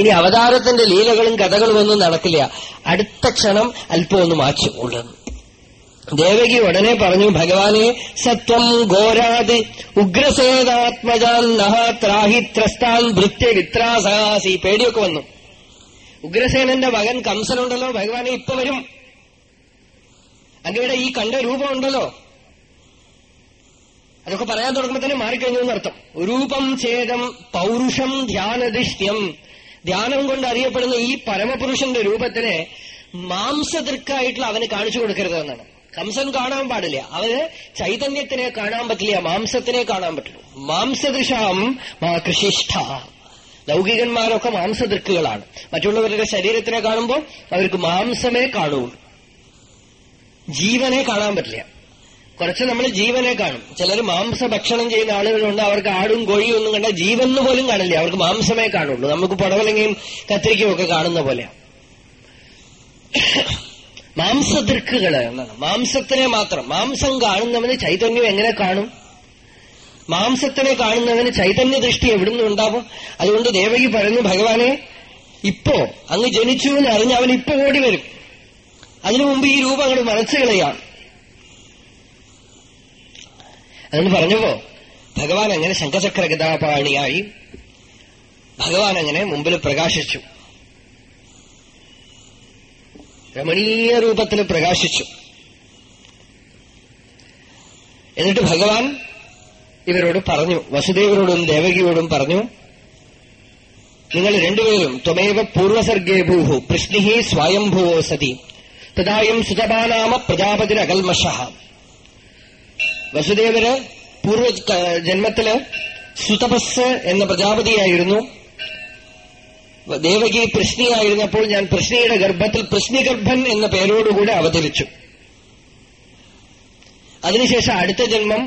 ഇനി അവതാരത്തിന്റെ ലീലകളും കഥകളും ഒന്നും നടക്കില്ല. അടുത്ത ക്ഷണം അല്പം ഒന്ന് മാച്ചു ഉള്ളത് ദേവകി ഉടനെ പറഞ്ഞു ഭഗവാനെ സത്വം ഘോരാത്. ഉഗ്രസേനാത്മജാൻ നഹ ത്രസ്താൻ ഭൃത്യ വിത്രാസഹാസി. പേടിയൊക്കെ വന്നു. ഉഗ്രസേനന്റെ മകൻ കംസനുണ്ടല്ലോ ഭഗവാനെ ഇപ്പൊ വരും. അങ്ങയുടെ ഈ കണ്ട രൂപമുണ്ടല്ലോ. അതൊക്കെ പറയാൻ തുടങ്ങുമ്പോൾ തന്നെ മാറിക്കഴിഞ്ഞു എന്നർത്ഥം. രൂപം ഛേദം പൗരുഷം ധ്യാനദിഷ്ട്യം ധ്യാനം കൊണ്ട് അറിയപ്പെടുന്ന ഈ പരമപുരുഷന്റെ രൂപത്തിനെ മാംസദൃക്കായിട്ടുള്ള അവന് കാണിച്ചു കൊടുക്കരുത് എന്നാണ് കംസൻ കാണാൻ പാടില്ല. അവന് ചൈതന്യത്തിനെ കാണാൻ പറ്റില്ല മാംസത്തിനെ കാണാൻ പറ്റുള്ളൂ. മാംസദൃശാം കൃഷിഷ്ഠ. ലൗകികന്മാരൊക്കെ മാംസദൃക്കുകളാണ്. മറ്റുള്ളവരുടെ ശരീരത്തിനെ കാണുമ്പോൾ അവർക്ക് മാംസമേ കാണുള്ളൂ. ജീവനെ കാണാൻ പറ്റില്ല. കുറച്ച് നമ്മൾ ജീവനെ കാണും. ചിലർ മാംസ ഭക്ഷണം ചെയ്യുന്ന ആളുകളുണ്ട് അവർക്ക് ആടും കോഴിയും ഒന്നും കണ്ട ജീവന് പോലും കാണില്ല. അവർക്ക് മാംസമേ കാണുള്ളൂ. നമുക്ക് പുടവലങ്ങയും കത്തിരിക്കയും ഒക്കെ കാണുന്ന പോലെ മാംസദൃക്കുകൾ എന്നാണ് മാംസത്തിനെ മാത്രം. മാംസം കാണുന്നവന് ചൈതന്യം എങ്ങനെ കാണും? മാംസത്തിനെ കാണുന്നവന് ചൈതന്യ ദൃഷ്ടി എവിടുന്ന് ഉണ്ടാവും? അതുകൊണ്ട് ദേവകി പറയുന്നു ഭഗവാനെ ഇപ്പോ അങ്ങ് ജനിച്ചു എന്ന് അറിഞ്ഞ് അവൻ ഇപ്പൊ ഓടി വരും. അതിനു മുമ്പ് ഈ രൂപം അങ്ങോട്ട് മറച്ചു അതെന്ന് പറഞ്ഞപ്പോ ഭഗവാൻ അങ്ങനെ ശംഖചക്ര ഗതാപാണിയായി ഭഗവാൻ അങ്ങനെ മുമ്പിൽ പ്രകാശിച്ചു. രമണീയ രൂപത്തിൽ പ്രകാശിച്ചു. എന്നിട്ട് ഭഗവാൻ ഇവരോട് പറഞ്ഞു വസുദേവരോടും ദേവകിയോടും പറഞ്ഞു നിങ്ങൾ രണ്ടുപേരും ത്വമേവ പൂർവസർഗേ ഭൂഹു പൃഷ്ണിഹി സ്വയംഭുവോ സതി തദായം സുതപാനാമ പ്രജാപതിരകൽമഷ. വസുദേവര് പൂർവ ജന്മത്തിൽ സുതപസ് എന്ന പ്രജാപതിയായിരുന്നു. ദേവകി പ്രശ്നിയായിരുന്നപ്പോൾ ഞാൻ പ്രശ്നിയുടെ ഗർഭത്തിൽ പ്രശ്നിഗർഭൻ എന്ന പേരോടുകൂടെ അവതരിച്ചു. അതിനുശേഷം അടുത്ത ജന്മം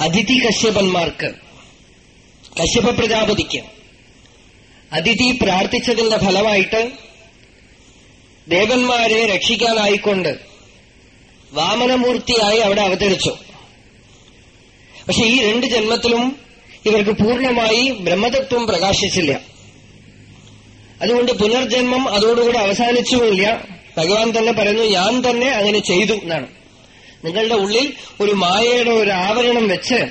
അതിഥി കശ്യപന്മാർക്ക് കശ്യപ പ്രജാപതിക്ക്. അതിഥി പ്രാർത്ഥിച്ചതിന്റെ ഫലമായിട്ട് ദേവന്മാരെ രക്ഷിക്കാനായിക്കൊണ്ട് വാമനമൂർത്തിയായി അവിടെ അവതരിച്ചു. പക്ഷെ ഈ രണ്ട് ജന്മത്തിലും ഇവർക്ക് പൂർണമായി ബ്രഹ്മതത്വം പ്രകാശിച്ചില്ല. അതുകൊണ്ട് പുനർജന്മം അതോടുകൂടി അവസാനിച്ചുമില്ല. ഭഗവാൻ തന്നെ പറയുന്നു ഞാൻ തന്നെ അങ്ങനെ ചെയ്തു എന്നാണ്. നിങ്ങളുടെ ഉള്ളിൽ ഒരു മായയുടെ ഒരു ആവരണം വെച്ച്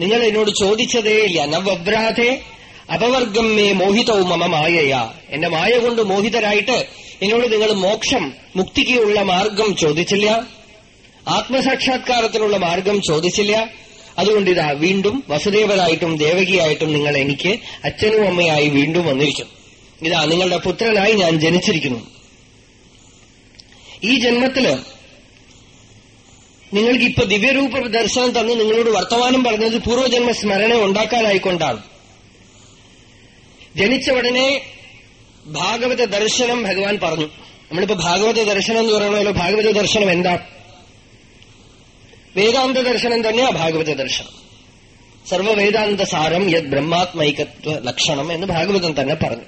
നിങ്ങൾ എന്നോട് ചോദിച്ചതേയില്ല നവഭ്രാതെ അപവർഗം മേ മോഹിതവും മമ മായയാ. എന്റെ മായ കൊണ്ട് മോഹിതരായിട്ട് എന്നോട് നിങ്ങൾ മോക്ഷം മുക്തിക്കുള്ള മാർഗം ചോദിച്ചില്ല. ആത്മസാക്ഷാത്കാരത്തിനുള്ള മാർഗം ചോദിച്ചില്ല. അതുകൊണ്ട് ഇതാ വീണ്ടും വസുദേവനായിട്ടും ദേവകിയായിട്ടും നിങ്ങൾ എനിക്ക് അച്ഛനും അമ്മയായി വീണ്ടും വന്നിരിക്കും ഇതാ നിങ്ങളുടെ പുത്രനായി ഞാൻ ജനിച്ചിരിക്കുന്നു. ഈ ജന്മത്തിൽ നിങ്ങൾക്ക് ഇപ്പൊ ദിവ്യരൂപ ദർശനം തന്ന് നിങ്ങളോട് വർത്തമാനം പറഞ്ഞത് പൂർവജന്മ സ്മരണ ഉണ്ടാക്കാനായിക്കൊണ്ടാണ്. ജനിച്ച ഉടനെ ഭാഗവത ദർശനം ഭഗവാൻ പറഞ്ഞു. നമ്മളിപ്പോ ഭാഗവത ദർശനം എന്ന് പറയണമല്ലോ ഭാഗവത ദർശനം എന്താ? വേദാന്ത ദർശനം തന്നെയാ ഭാഗവത ദർശനം. സർവവേദാന്ത സാരം യത് ബ്രഹ്മാത്മൈകത്വ ലക്ഷണം എന്ന് ഭാഗവതം തന്നെ പറഞ്ഞു.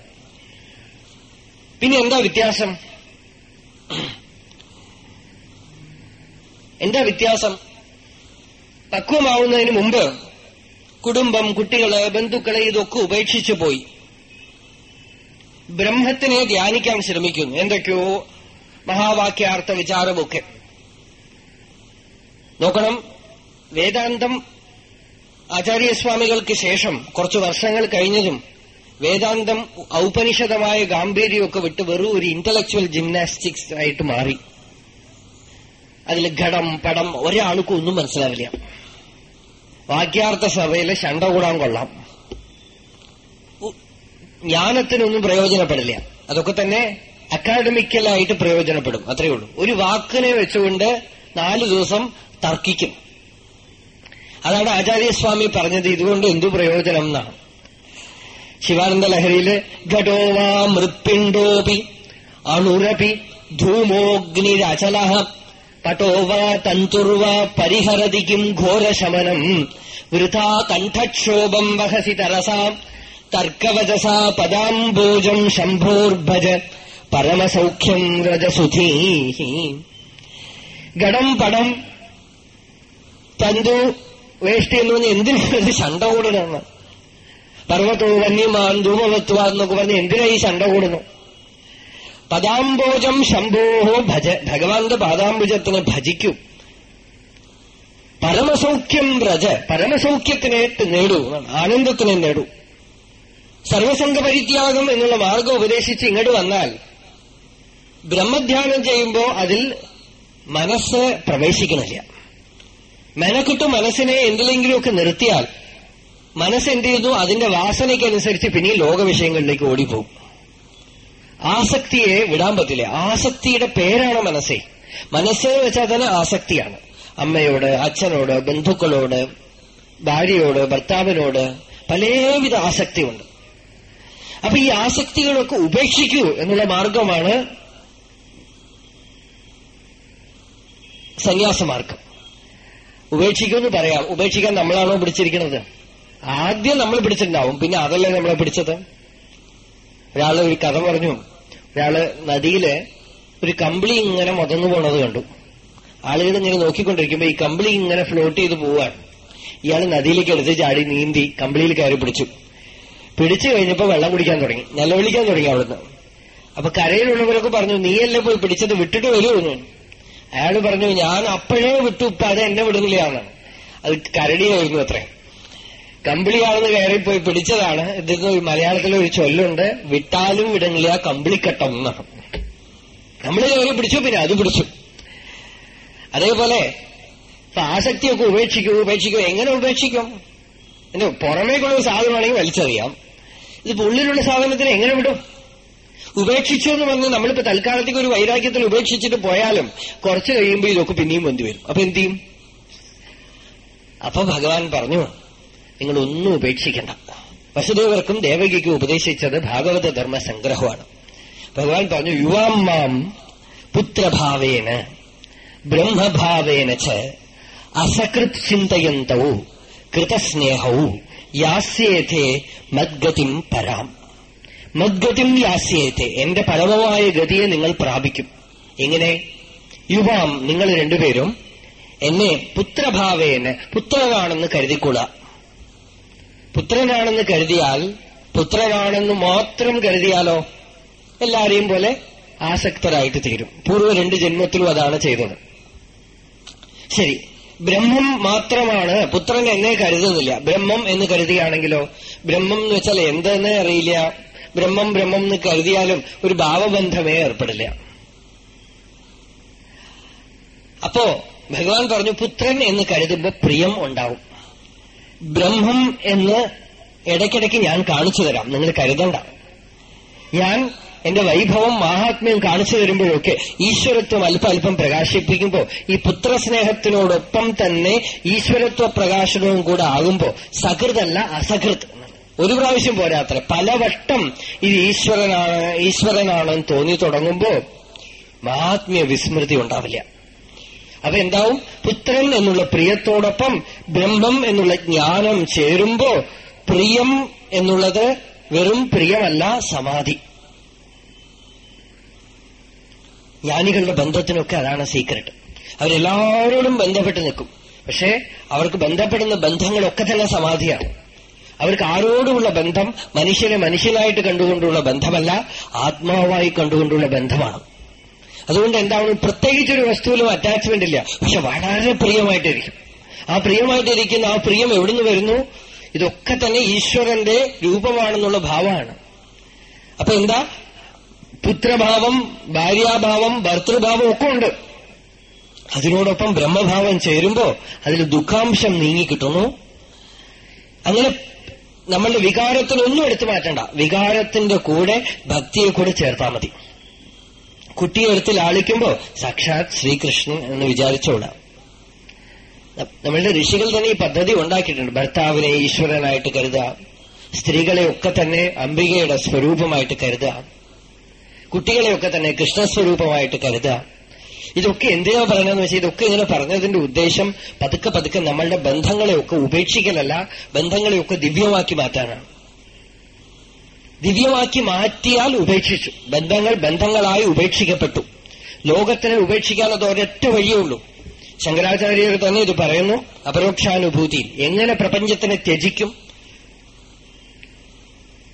പിന്നെ എന്താ വ്യത്യാസം? എന്താ വ്യത്യാസം? പക്വമാവുന്നതിന് മുമ്പ് കുടുംബം കുട്ടികൾ ബന്ധുക്കളെ ഇതൊക്കെ ഉപേക്ഷിച്ചു പോയി. ബ്രഹ്മത്തിനെ ധ്യാനിക്കാൻ ശ്രമിക്കുന്നു. എന്തൊക്കെയോ മഹാവാക്യാർത്ഥ വിചാരമൊക്കെ. നോക്കണം. വേദാന്തം ആചാര്യസ്വാമികൾക്ക് ശേഷം കുറച്ചു വർഷങ്ങൾ കഴിഞ്ഞതും വേദാന്തം ഔപനിഷദമായ ഗാംഭീര്യമൊക്കെ വിട്ട് വെറും ഒരു ഇന്റലക്ച്വൽ ജിംനാസ്റ്റിക്സ് ആയിട്ട് മാറി. അതിൽ ഘടം പടം ഒരാൾക്കും ഒന്നും മനസ്സിലാവില്ല. വാക്യാർത്ഥ സഭയിലെ ശണ്ട കൂടാൻ കൊള്ളാം. ജ്ഞാനത്തിനൊന്നും പ്രയോജനപ്പെടില്ല. അതൊക്കെ തന്നെ അക്കാഡമിക്കലായിട്ട് പ്രയോജനപ്പെടും. അത്രയേ ഉള്ളൂ. ഒരു വാക്കിനെ വെച്ചുകൊണ്ട് നാലു ദിവസം തർക്കിക്കും. അതാണ് ആചാര്യസ്വാമി പറഞ്ഞത് ഇതുകൊണ്ട് എന്തു പ്രയോജനം എന്നാണ് ശിവാനന്ദ ലഹരിയിൽ ഘടോവാ മൃത്പിണ്ടോപി അണുരപി ധൂമോഗ്നിരചല പട്ടോവാ തന്തുർവാ പരിഹരതിക്കും ഘോരശമനം വൃഥാ കണ്ഠക്ഷോഭം വഹസി തരസാ തർക്കവചസാ പദാംബോജം ശംഭോർഭജ പരമസൗഖ്യം രജസുധീ ഘടം പടം തന്തു വേഷ്ടി എന്ന് പറഞ്ഞാൽ എന്തിനാണ് ശണ്ട കൂടണമെന്ന് പർവതോ വന്യമാൻ ധൂമവത്വ എന്നൊക്കെ പറഞ്ഞ് എന്തിനാ ഈ ശണ്ട കൂടുന്നു പദാംബോജം ശംഭോഹോ ഭജ ഭഗവാന്റെ പാദാംബുജത്തിനെ ഭജിക്കൂ. പരമസൗഖ്യം വ്രജ പരമസൗഖ്യത്തിനെ നേടൂ ആനന്ദത്തിനെ നേടൂ. സർവസംഘ പരിത്യാഗം എന്നുള്ള മാർഗം ഉപദേശിച്ച് ഇങ്ങോട്ട് വന്നാൽ ബ്രഹ്മധ്യാനം ചെയ്യുമ്പോൾ അതിൽ മനസ്സ് പ്രവേശിക്കണില്ല. മെനക്കിട്ട് മനസ്സിനെ എന്തിലെങ്കിലുമൊക്കെ നിർത്തിയാൽ മനസ്സെന്ത് ചെയ്യുന്നു അതിന്റെ വാസനയ്ക്കനുസരിച്ച് പിന്നെ ലോകവിഷയങ്ങളിലേക്ക് ഓടിപ്പോകും. ആസക്തിയെ വിടാൻ പറ്റില്ല. ആസക്തിയുടെ പേരാണ് മനസ്സേ. മനസ്സ് വെച്ചാൽ തന്നെ ആസക്തിയാണ്. അമ്മയോട് അച്ഛനോട് ബന്ധുക്കളോട് ഭാര്യയോട് ഭർത്താവിനോട് പലവിധ ആസക്തിയുണ്ട്. അപ്പൊ ഈ ആസക്തികളൊക്കെ ഉപേക്ഷിക്കൂ എന്നുള്ള മാർഗമാണ് സന്യാസമാർഗം. ഉപേക്ഷിക്കുമെന്ന് പറയാം. ഉപേക്ഷിക്കാൻ നമ്മളാണോ പിടിച്ചിരിക്കുന്നത്? ആദ്യം നമ്മൾ പിടിച്ചിട്ടുണ്ടാവും. പിന്നെ അതല്ലേ നമ്മളെ പിടിച്ചത്? ഒരാൾ ഒരു കഥ പറഞ്ഞു. ഒരാൾ നദിയിൽ ഒരു കമ്പിളി ഇങ്ങനെ മുതന്നു പോണത് കണ്ടു. ആളുകൾ ഇങ്ങനെ നോക്കിക്കൊണ്ടിരിക്കുമ്പോ ഈ കമ്പിളി ഇങ്ങനെ ഫ്ലോട്ട് ചെയ്ത് പോവാൻ ഇയാൾ നദിയിലേക്ക് എടുത്ത് ചാടി നീന്തി കമ്പിളിയിൽ കയറി പിടിച്ചു. പിടിച്ചു കഴിഞ്ഞപ്പോ വെള്ളം കുടിക്കാൻ തുടങ്ങി. നിലവിളിക്കാൻ തുടങ്ങി അവിടുന്ന്. അപ്പൊ കരയിലുള്ളവരൊക്കെ പറഞ്ഞു നീയല്ലേ പോയി പിടിച്ചത്? വിട്ടിട്ട് വരുമെന്നു അയാൾ പറഞ്ഞു ഞാൻ അപ്പോഴേ വിട്ടു ഇപ്പൊ അത് എന്നെ വിടുന്നില്ലയാണ്. അത് കരടിയായിരുന്നു അത്രേ. കമ്പിളിയാണെന്ന് കയറിപ്പോയി പിടിച്ചതാണ്. ഇതിന് മലയാളത്തിലെ ഒരു ചൊല്ലുണ്ട് വിട്ടാലും വിടങ്ങില്ല കമ്പിളിക്കട്ടം എന്നാണ് നമ്മൾ കയറി പിടിച്ചു പിന്നെ അത് പിടിച്ചു. അതേപോലെ ആസക്തിയൊക്കെ ഉപേക്ഷിക്കും ഉപേക്ഷിക്കും എങ്ങനെ ഉപേക്ഷിക്കും? പുറമേക്കുള്ള സാധനമാണെങ്കിൽ വലിച്ചറിയാം. ഇതിപ്പോ ഉള്ളിലുള്ള സാധനത്തിന് എങ്ങനെ വിടും? ഉപേക്ഷിച്ചു എന്ന് പറഞ്ഞ് നമ്മളിപ്പോ തൽക്കാലത്തേക്ക് ഒരു വൈരാഗ്യത്തിൽ ഉപേക്ഷിച്ചിട്ട് പോയാലും കുറച്ച് കഴിയുമ്പോൾ ഇതൊക്കെ പിന്നെയും വന്നു വരും. അപ്പൊ എന്ത് ചെയ്യും? അപ്പൊ ഭഗവാൻ പറഞ്ഞു നിങ്ങൾ ഒന്നും ഉപേക്ഷിക്കണ്ട. വസുദേവർക്കും ദേവകിക്കും ഉപദേശിച്ചത് ഭാഗവത ധർമ്മ സംഗ്രഹമാണ് ഭഗവാൻ പറഞ്ഞു യുവാം പുത്രഭാവേന ബ്രഹ്മഭാവേന ച അസകൃത് ചിന്തയന്തവും കൃതസ്നേഹവും യാസ്യേഥേ മദ്ഗതിം പരാം. മദ്ഗതിം യാസ്യേത്തെ എന്റെ പരമമായ ഗതിയെ നിങ്ങൾ പ്രാപിക്കും. എങ്ങനെ? യുവാം നിങ്ങൾ രണ്ടുപേരും എന്നെ പുത്രഭാവേന പുത്രനാണെന്ന് കരുതിക്കൊള്ളുക. പുത്രനാണെന്ന് കരുതിയാൽ പുത്രനാണെന്ന് മാത്രം കരുതിയാലോ? എല്ലാരെയും പോലെ ആസക്തരായിട്ട് തീരും. പൂർവ രണ്ട് ജന്മത്തിലും അതാണ് ചെയ്തത്. ശരി. ബ്രഹ്മം മാത്രമാണ് പുത്രൻ എന്നെ കരുതുന്നില്ല. ബ്രഹ്മം എന്ന് കരുതുകയാണെങ്കിലോ? ബ്രഹ്മം എന്ന് വെച്ചാൽ എന്തെന്നേ അറിയില്ല. ബ്രഹ്മം ബ്രഹ്മം എന്ന് കരുതിയാലും ഒരു ഭാവബന്ധമേ ഏർപ്പെടില്ല. അപ്പോ ഭഗവാൻ പറഞ്ഞു പുത്രൻ എന്ന് കരുതുമ്പോ പ്രിയം ഉണ്ടാവും. ബ്രഹ്മം എന്ന് ഇടയ്ക്കിടയ്ക്ക് ഞാൻ കാണിച്ചു തരാം. നിങ്ങൾ കരുതണ്ട. ഞാൻ എന്റെ വൈഭവം മഹാത്മ്യം കാണിച്ചു തരുമ്പോഴൊക്കെ ഈശ്വരത്വം അല്പം പ്രകാശിപ്പിക്കുമ്പോൾ ഈ പുത്രസ്നേഹത്തിനോടൊപ്പം തന്നെ ഈശ്വരത്വ പ്രകാശനവും കൂടെ ആകുമ്പോൾ സകൃതല്ല അസകൃത്. ഒരു പ്രാവശ്യം പോരാത്ര. പലവട്ടം ഇത് ഈശ്വരനാണ് ഈശ്വരനാണെന്ന് തോന്നി തുടങ്ങുമ്പോ മഹാത്മ്യ വിസ്മൃതി ഉണ്ടാവില്ല. അപ്പൊ എന്താവും? പുത്രൻ എന്നുള്ള പ്രിയത്തോടൊപ്പം ബ്രഹ്മം എന്നുള്ള ജ്ഞാനം ചേരുമ്പോ പ്രിയം എന്നുള്ളത് വെറും പ്രിയമല്ല സമാധി. ജ്ഞാനികളുടെ ബന്ധത്തിനൊക്കെ അതാണ് സീക്രട്ട് അവരെല്ലാവരോടും ബന്ധപ്പെട്ട് നിൽക്കും. പക്ഷേ അവർക്ക് ബന്ധപ്പെടുന്ന ബന്ധങ്ങളൊക്കെ തന്നെ സമാധിയാണ്. അവർക്ക് ആരോടുമുള്ള ബന്ധം മനുഷ്യനെ മനുഷ്യനായിട്ട് കണ്ടുകൊണ്ടുള്ള ബന്ധമല്ല ആത്മാവായി കണ്ടുകൊണ്ടുള്ള ബന്ധമാണ്. അതുകൊണ്ട് എന്താണ്? പ്രത്യേകിച്ചൊരു വസ്തുവിലും അറ്റാച്ച്മെന്റ് ഇല്ല. പക്ഷെ വളരെ പ്രിയമായിട്ടിരിക്കും. ആ പ്രിയമായിട്ടിരിക്കുന്ന ആ പ്രിയം എവിടുന്ന് വരുന്നു? ഇതൊക്കെ തന്നെ ഈശ്വരന്റെ രൂപമാണെന്നുള്ള ഭാവമാണ്. അപ്പൊ എന്താ? പുത്രഭാവം ഭാര്യാഭാവം ഭർത്തൃഭാവം ഒക്കെ ഉണ്ട്. അതിനോടൊപ്പം ബ്രഹ്മഭാവം ചേരുമ്പോ അതിൽ ദുഃഖാംശം നീങ്ങിക്കിട്ടുന്നു അങ്ങനെ നമ്മളുടെ വികാരത്തിനൊന്നും എടുത്തു മാറ്റണ്ട. വികാരത്തിന്റെ കൂടെ ഭക്തിയെ കൂടെ ചേർത്താൽ മതി. കുട്ടിയെ എടുത്ത് ലാളിക്കുമ്പോ സാക്ഷാത് ശ്രീകൃഷ്ണൻ എന്ന് വിചാരിച്ചോളാം. നമ്മളുടെ ഋഷികൾ തന്നെ ഈ പദ്ധതി ഉണ്ടാക്കിയിട്ടുണ്ട്. ഭർത്താവിനെ ഈശ്വരനായിട്ട് കരുതുക. സ്ത്രീകളെയൊക്കെ തന്നെ അംബികയുടെ സ്വരൂപമായിട്ട് കരുതുക. കുട്ടികളെയൊക്കെ തന്നെ കൃഷ്ണസ്വരൂപമായിട്ട് കരുതുക. ഇതൊക്കെ എന്തിനാ പറയണമെന്ന് വെച്ചാൽ ഇതൊക്കെ ഇങ്ങനെ പറഞ്ഞതിന്റെ ഉദ്ദേശം പതുക്കെ പതുക്കെ നമ്മളുടെ ബന്ധങ്ങളെയൊക്കെ ഉപേക്ഷിക്കലല്ല ബന്ധങ്ങളെയൊക്കെ ദിവ്യമാക്കി മാറ്റാനാണ്. ദിവ്യമാക്കി മാറ്റിയാൽ ഉപേക്ഷിച്ചു. ബന്ധങ്ങൾ ബന്ധങ്ങളായി ഉപേക്ഷിക്കപ്പെട്ടു. ലോകത്തിനെ ഉപേക്ഷിക്കാൻ അത് ഒരൊറ്റ വഴിയേ ഉള്ളൂ. ശങ്കരാചാര്യർ തന്നെ ഇത് പറയുന്നു അപരോക്ഷാനുഭൂതി. എങ്ങനെ പ്രപഞ്ചത്തിനെ ത്യജിക്കും?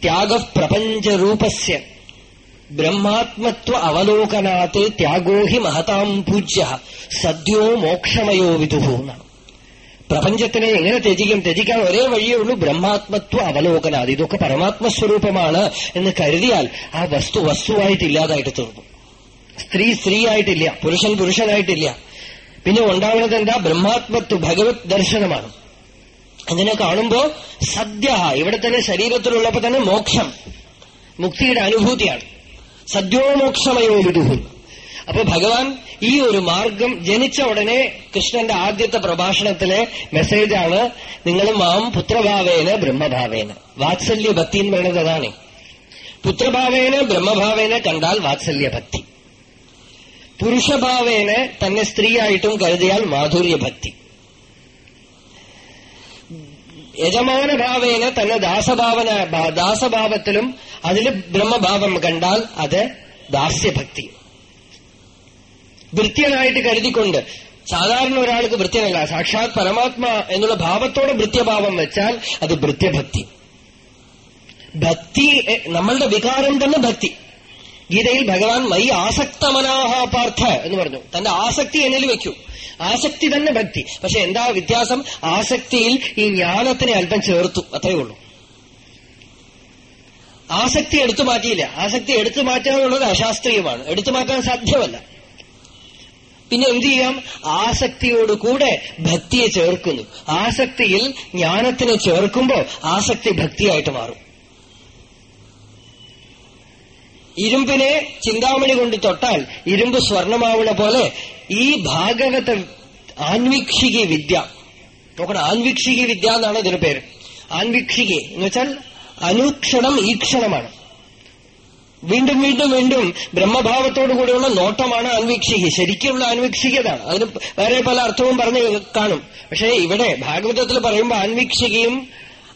ത്യാഗ പ്രപഞ്ചരൂപസ്യ ബ്രഹ്മാത്മത്വ അവലോകനാത്ത് ത്യാഗോഹി മഹതാം പൂജ്യ സദ്യോ മോക്ഷമയോ വിദുഹു എന്നാണ് പ്രപഞ്ചത്തിനെ എങ്ങനെ ത്യജിക്കും? ത്യജിക്കാൻ ഒരേ വഴിയേ ഉള്ളൂ. ബ്രഹ്മാത്മത്വ അവലോകനാത്. ഇതൊക്കെ പരമാത്മസ്വരൂപമാണ് എന്ന് കരുതിയാൽ ആ വസ്തു വസ്തുവായിട്ട് ഇല്ലാതായിട്ട് തീർന്നു. സ്ത്രീ സ്ത്രീ ആയിട്ടില്ല പുരുഷൻ പുരുഷനായിട്ടില്ല. പിന്നെ ഉണ്ടാവുന്നത് എന്താ? ബ്രഹ്മാത്മത്വ ഭഗവത് ദർശനമാണ്. അങ്ങനെ കാണുമ്പോ സദ്യ ഇവിടെ തന്നെ ശരീരത്തിലുള്ളപ്പോ തന്നെ മോക്ഷം മുക്തിയുടെ അനുഭൂതിയാണ്. സദ്യോമോക്ഷമയോ വിദുഹു അപ്പൊ ഭഗവാൻ ഈ ഒരു മാർഗം ജനിച്ച ഉടനെ കൃഷ്ണന്റെ ആദ്യത്തെ പ്രഭാഷണത്തിലെ മെസ്സേജാണ് നിങ്ങൾ മാം പുത്രഭാവേന ബ്രഹ്മഭാവേന. വാത്സല്യ ഭക്തി എന്ന് പറയുന്നത് അതാണ്. പുത്രഭാവേന ബ്രഹ്മഭാവേന കണ്ടാൽ വാത്സല്യ ഭക്തി. പുരുഷഭാവേന തന്നെ സ്ത്രീയായിട്ടും കരുതിയാൽ മാധുര്യ ഭക്തി യജമാനഭാവേന തന്നെ ദാസഭാവന ദാസഭാവത്തിലും അതിൽ ബ്രഹ്മഭാവം കണ്ടാൽ അത് ദാസ്യഭക്തി. വൃത്യനായിട്ട് കരുതിക്കൊണ്ട് സാധാരണ ഒരാൾക്ക് വൃത്യനല്ല സാക്ഷാത് പരമാത്മ എന്നുള്ള ഭാവത്തോടെ വൃത്യഭാവം വെച്ചാൽ അത് വൃത്യഭക്തി. ഭക്തി നമ്മളുടെ വികാരം തന്നെ ഭക്തി. ഗീതയിൽ ഭഗവാൻ മൈ ആസക്തമനാഹ പാർത്ഥ എന്ന് പറഞ്ഞു. തന്റെ ആസക്തി എന്നിൽ വെക്കൂ. ആസക്തി തന്നെ ഭക്തി. പക്ഷെ എന്താ വ്യത്യാസം? ആസക്തിയിൽ ഈ ജ്ഞാനത്തിനെ അല്പം ചേർത്തു. അത്രയേ ഉള്ളൂ. ആസക്തി എടുത്തു മാറ്റിയില്ല. ആസക്തി എടുത്തു മാറ്റുക എന്നുള്ളത് അശാസ്ത്രീയമാണ്. എടുത്തു മാറ്റാൻ സാധ്യമല്ല. പിന്നെ എന്ത് ചെയ്യാം? ആസക്തിയോടുകൂടെ ഭക്തിയെ ചേർക്കുന്നു. ആസക്തിയിൽ ജ്ഞാനത്തിനെ ചേർക്കുമ്പോൾ ആസക്തി ഭക്തിയായിട്ട് മാറും. ഇരുമ്പിനെ ചിന്താമണി കൊണ്ട് തൊട്ടാൽ ഇരുമ്പ് സ്വർണമാവണ പോലെ ഈ ഭാഗവത ആൻവീക്ഷിക വിദ്യ. നോക്കണം ആൻവീക്ഷിക വിദ്യ എന്നാണ് ഇതിന് പേര്. ആൻവീക്ഷിക എന്ന് വെച്ചാൽ അനുക്ഷണം ഈക്ഷണമാണ് വീണ്ടും വീണ്ടും വീണ്ടും ബ്രഹ്മഭാവത്തോടു കൂടിയുള്ള നോട്ടമാണ് അൻവീക്ഷിക ശരിക്കുള്ള അൻവീക്ഷികതാണ് അതിന് വേറെ പല അർത്ഥവും പറഞ്ഞ് കാണും. പക്ഷേ ഇവിടെ ഭാഗവതത്തിൽ പറയുമ്പോൾ അൻവീക്ഷികയും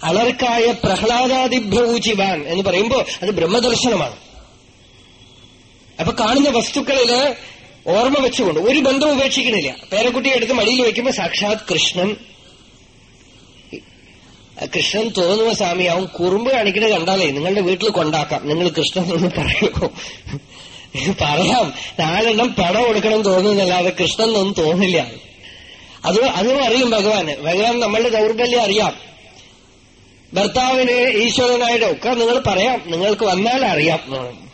അളർക്കായ പ്രഹ്ലാദാദിഭ്യൂചിവാൻ എന്ന് പറയുമ്പോൾ അത് ബ്രഹ്മദർശനമാണ്. അപ്പൊ കാണുന്ന വസ്തുക്കളിൽ ഓർമ്മ വെച്ചുകൊണ്ട് ഒരു ബന്ധം ഉപേക്ഷിക്കുന്നില്ല. പേരക്കുട്ടിയെ എടുത്ത് മടിയിൽ വെക്കുമ്പോൾ സാക്ഷാത് കൃഷ്ണൻ. കൃഷ്ണൻ തോന്നുന്ന സ്വാമി അവൻ കുറുമ്പ് കാണിക്കുന്നത് കണ്ടാലേ നിങ്ങളുടെ വീട്ടിൽ കൊണ്ടാക്കാം. നിങ്ങൾ കൃഷ്ണൻ എന്ന് പറയുമോ? പറയാം. നാലെണ്ണം പടം കൊടുക്കണം തോന്നുന്നല്ലാതെ കൃഷ്ണൻ ഒന്നും തോന്നില്ല. അത് അതും അറിയും ഭഗവാന്. ഭഗവാൻ നമ്മളുടെ ദൗർബല്യം അറിയാം. ഭർത്താവിന് ഈശ്വരനായിട്ടൊക്കെ നിങ്ങൾ പറയാം. നിങ്ങൾക്ക് വന്നാൽ അറിയാം.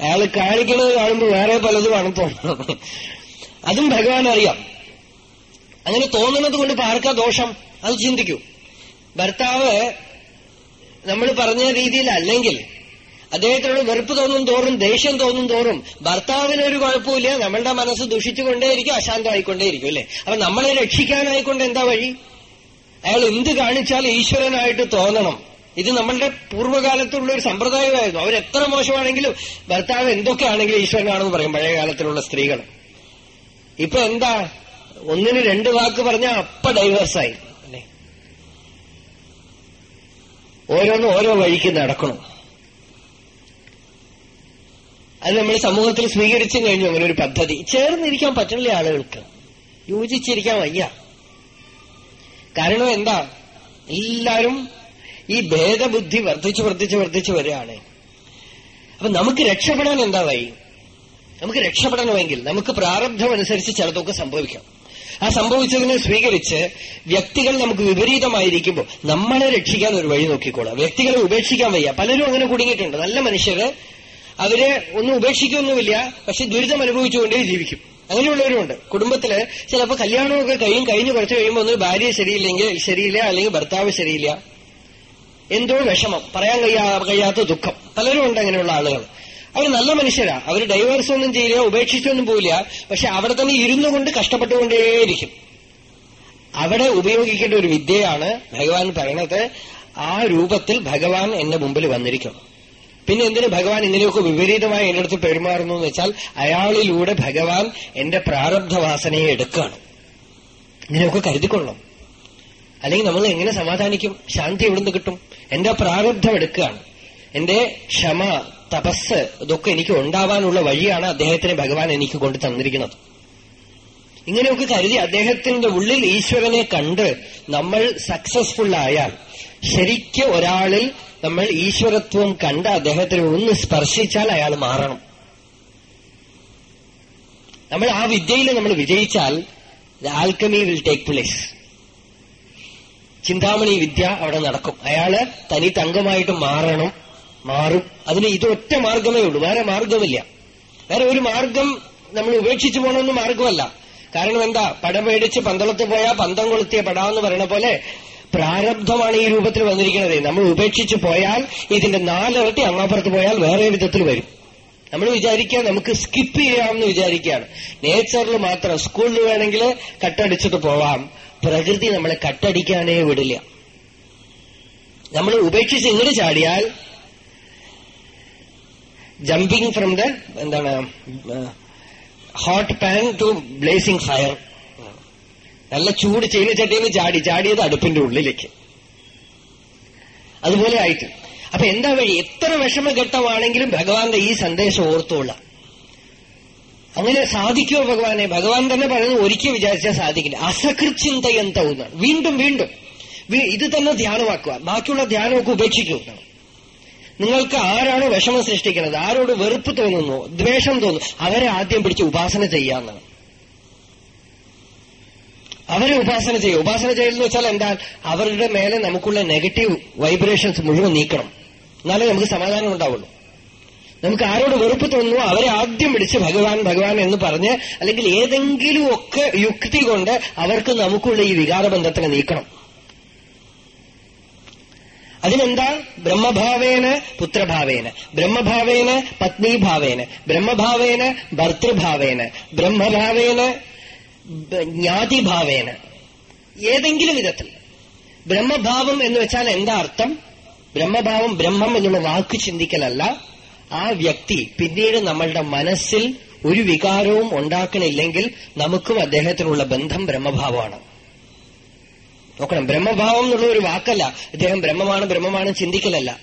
അയാൾ കാണിക്കുന്നത് കാണുമ്പോൾ വേറെ പലതുമാണ് തോന്നുന്നത് അതും ഭഗവാൻ അറിയാം അങ്ങനെ തോന്നുന്നത് കൊണ്ട് ആർക്കാ ദോഷം? അത് ചിന്തിക്കൂ. ഭർത്താവ് നമ്മൾ പറഞ്ഞ രീതിയിൽ അല്ലെങ്കിൽ അദ്ദേഹത്തിനോട് വെറുപ്പ് തോന്നും തോറും ദേഷ്യം തോന്നും തോറും ഭർത്താവിനൊരു കുഴപ്പമില്ല നമ്മളുടെ മനസ്സ് ദുഷിച്ചുകൊണ്ടേയിരിക്കും അശാന്തമായിക്കൊണ്ടേയിരിക്കും അല്ലെ? അപ്പൊ നമ്മളെ രക്ഷിക്കാനായിക്കൊണ്ട് എന്താ വഴി? അയാൾ എന്ത് കാണിച്ചാൽ ഈശ്വരനായിട്ട് തോന്നണം. ഇത് നമ്മളുടെ പൂർവകാലത്തുള്ള ഒരു സമ്പ്രദായമായിരുന്നു. അവരെത്ര മോശമാണെങ്കിലും ഭർത്താവ് എന്തൊക്കെ എന്തൊക്കെയാണെങ്കിലും ഈശ്വരനാണെന്ന് പറയും പഴയ കാലത്തിലുള്ള സ്ത്രീകൾ. ഇപ്പൊ എന്താ? ഒന്നിന് രണ്ട് വാക്ക് പറഞ്ഞാൽ അപ്പ ഡൈവേഴ്സായി അല്ലേ? ഓരോന്നും ഓരോ വഴിക്ക് നടക്കണം. അത് നമ്മൾ സമൂഹത്തിൽ സ്വീകരിച്ചു കഴിഞ്ഞു അങ്ങനെ ഒരു പദ്ധതി. ചേർന്നിരിക്കാൻ പറ്റുന്നില്ല ആളുകൾക്ക്. യോജിച്ചിരിക്കാൻ വയ്യ. കാരണം എന്താ? എല്ലാവരും ഈ ഭേദബുദ്ധി വർദ്ധിച്ച് വർദ്ധിച്ച് വർദ്ധിച്ച് വരികയാണ്. അപ്പൊ നമുക്ക് രക്ഷപ്പെടാൻ എന്താവായി നമുക്ക് രക്ഷപ്പെടണമെങ്കിൽ നമുക്ക് പ്രാരബ്ധമനുസരിച്ച് ചിലതൊക്കെ സംഭവിക്കാം. ആ സംഭവിച്ചതിനെ സ്വീകരിച്ച് വ്യക്തികൾ നമുക്ക് വിപരീതമായിരിക്കുമ്പോൾ നമ്മളെ രക്ഷിക്കാൻ ഒരു വഴി നോക്കിക്കോളാം. വ്യക്തികളെ ഉപേക്ഷിക്കാൻ വയ്യ. പലരും അങ്ങനെ കുടുങ്ങിയിട്ടുണ്ട്. നല്ല മനുഷ്യര് അവർ ഒന്നും ഉപേക്ഷിക്കൊന്നുമില്ല പക്ഷെ ദുരിതം അനുഭവിച്ചുകൊണ്ടേ ജീവിക്കും. അങ്ങനെയുള്ളവരുമുണ്ട് കുടുംബത്തിൽ ചിലപ്പോൾ കല്യാണമൊക്കെ കഴിയും കഴിഞ്ഞ് കുറച്ച് കഴിയുമ്പോൾ ഒന്ന് ഭാര്യ ശരിയില്ലെങ്കിൽ ശരിയില്ല അല്ലെങ്കിൽ ഭർത്താവ് ശരിയില്ല. എന്തോ വിഷമം പറയാൻ കഴിയാ കഴിയാത്ത ദുഃഖം. പലരും ഉണ്ട് അങ്ങനെയുള്ള ആളുകൾ. അവർ നല്ല മനുഷ്യരാ. അവർ ഡൈവേഴ്സ് ഒന്നും ചെയ്യില്ല ഉപേക്ഷിച്ചൊന്നും പോയില്ല പക്ഷെ അവിടെ തന്നെ ഇരുന്നു കൊണ്ട് കഷ്ടപ്പെട്ടുകൊണ്ടേയിരിക്കും. അവിടെ ഉപയോഗിക്കേണ്ട ഒരു വിദ്യയാണ് ഭഗവാൻ പറയണത് ആ രൂപത്തിൽ ഭഗവാൻ എന്റെ മുമ്പിൽ വന്നിരിക്കണം. പിന്നെ എന്തിനു ഭഗവാൻ ഇങ്ങനെയൊക്കെ വിപരീതമായി എന്റെ അടുത്ത് പെരുമാറുന്നു എന്ന് വെച്ചാൽ അയാളിലൂടെ ഭഗവാൻ എന്റെ പ്രാരബ്ധവാസനയെ എടുക്കുകയാണ്. ഇങ്ങനെയൊക്കെ കരുതിക്കൊള്ളണം. അല്ലെങ്കിൽ നമ്മൾ എങ്ങനെ സമാധാനിക്കും? ശാന്തി എവിടുന്ന് കിട്ടും? എന്റെ പ്രാരബ്ധം എടുക്കുകയാണ്. എന്റെ ക്ഷമ തപസ് ഇതൊക്കെ എനിക്ക് ഉണ്ടാവാനുള്ള വഴിയാണ് അദ്ദേഹത്തിന് ഭഗവാൻ എനിക്ക് കൊണ്ടു തന്നിരിക്കുന്നത്. ഇങ്ങനെയൊക്കെ കരുതി അദ്ദേഹത്തിന്റെ ഉള്ളിൽ ഈശ്വരനെ കണ്ട് നമ്മൾ സക്സസ്ഫുൾ ആയാൽ ശരിക്ക് ഒരാളിൽ നമ്മൾ ഈശ്വരത്വം കണ്ട് അദ്ദേഹത്തിന് ഒന്ന് സ്പർശിച്ചാൽ അയാൾ മാറണം. നമ്മൾ ആ വിദ്യയിൽ നമ്മൾ വിജയിച്ചാൽ ആൽക്കമി വിൽ ടേക്ക് പ്ലേസ് ചിന്താമണി വിദ്യ അവിടെ നടക്കും. അയാൾ തനി തങ്കമായിട്ട് മാറണം. മാറും. അതിന് ഇതൊറ്റ മാർഗമേ ഉള്ളൂ. വേറെ മാർഗമില്ല. വേറെ ഒരു മാർഗം നമ്മൾ ഉപേക്ഷിച്ചു പോകണമെന്ന് മാർഗമല്ല. കാരണം എന്താ? പട പേടിച്ച് പന്തളത്ത് പോയാൽ പന്തം കൊളുത്തിയ പടാന്ന് പറയുന്ന പോലെ പ്രാരബ്ധമാണ് ഈ രൂപത്തിൽ വന്നിരിക്കുന്നത്. നമ്മൾ ഉപേക്ഷിച്ചു പോയാൽ ഇതിന്റെ നാലിരട്ടി അങ്ങാപ്പുറത്ത് പോയാൽ വേറെ വിധത്തിൽ വരും. നമ്മൾ വിചാരിക്കുക നമുക്ക് സ്കിപ്പ് ചെയ്യാമെന്ന് വിചാരിക്കുകയാണ്. നേച്ചറിൽ മാത്രം സ്കൂളിൽ വേണമെങ്കിൽ കട്ടടിച്ചിട്ട് പോവാം. പ്രകൃതി നമ്മളെ കട്ടടിക്കാനേ വിടില്ല. നമ്മൾ ഉപേക്ഷിച്ച് ഇങ്ങോട്ട് ചാടിയാൽ ജമ്പിങ് ഫ്രം ദ എന്താണ് hot pan to blazing fire നല്ല ചൂട് ചീനച്ചട്ടിയിൽ നിന്ന് ചാടി ചാടിയത് അടുപ്പിന്റെ ഉള്ളിലേക്ക്. അതുപോലെ ആയിട്ട്. അപ്പൊ എന്താ വഴി? എത്ര വിഷമഘട്ടമാണെങ്കിലും ഭഗവാന്റെ ഈ സന്ദേശം ഓർത്തോളാം. അങ്ങനെ സാധിക്കുമോ ഭഗവാനെ? ഭഗവാൻ തന്നെ പറയുന്നത് ഒരിക്കൽ വിചാരിച്ചാൽ സാധിക്കില്ല. അസകൃചിന്തയന്തവുന്നാണ് വീണ്ടും വീണ്ടും. ഇത് തന്നെ ധ്യാനമാക്കുക. ബാക്കിയുള്ള ധ്യാനമൊക്കെ ഉപേക്ഷിക്കുക നിങ്ങൾക്ക് ആരാണോ വിഷമം സൃഷ്ടിക്കുന്നത്? ആരോട് വെറുപ്പ് തോന്നുന്നു? ദ്വേഷം തോന്നുന്നു? അവരെ ആദ്യം പിടിച്ച് ഉപാസന ചെയ്യാന്നാണ് അവരെ ഉപാസന ചെയ്യുക. ഉപാസന ചെയ്യലെന്ന് വെച്ചാൽ എന്താ? അവരുടെ മേലെ നമുക്കുള്ള നെഗറ്റീവ് വൈബ്രേഷൻസ് മുഴുവൻ നീക്കണം. എന്നാലേ നമുക്ക് സമാധാനം ഉണ്ടാവുള്ളൂ. നമുക്ക് ആരോട് വെറുപ്പ് തോന്നുന്നു അവരെ ആദ്യം പിടിച്ച് ഭഗവാൻ ഭഗവാൻ എന്ന് പറഞ്ഞ് അല്ലെങ്കിൽ ഏതെങ്കിലും ഒക്കെ യുക്തി കൊണ്ട് അവർക്ക് നമുക്കുള്ള ഈ വികാരബന്ധത്തിനെ നീക്കണം. അതിനെന്താ? ബ്രഹ്മഭാവേന പുത്രഭാവേന. ബ്രഹ്മഭാവേന പത്നീഭാവേന. ബ്രഹ്മഭാവേന ഭർത്തൃഭാവേന. ബ്രഹ്മഭാവേന ജ്ഞാതിഭാവേന. ഏതെങ്കിലും വിധത്തിൽ. ബ്രഹ്മഭാവം എന്ന് വെച്ചാൽ എന്താ അർത്ഥം? ബ്രഹ്മഭാവം ബ്രഹ്മം എന്നുള്ള വാക്ക് ചിന്തിക്കലല്ല. ആ വ്യക്തി പിന്നീട് നമ്മളുടെ മനസ്സിൽ ഒരു വികാരവും ഉണ്ടാക്കണില്ലെങ്കിൽ നമുക്കും അദ്ദേഹത്തിനുള്ള ബന്ധം ബ്രഹ്മഭാവമാണ്. നോക്കണം ബ്രഹ്മഭാവം എന്നുള്ള ഒരു വാക്കല്ല. അദ്ദേഹം ബ്രഹ്മമാണ് ബ്രഹ്മമാണ് ചിന്തിക്കലല്ല.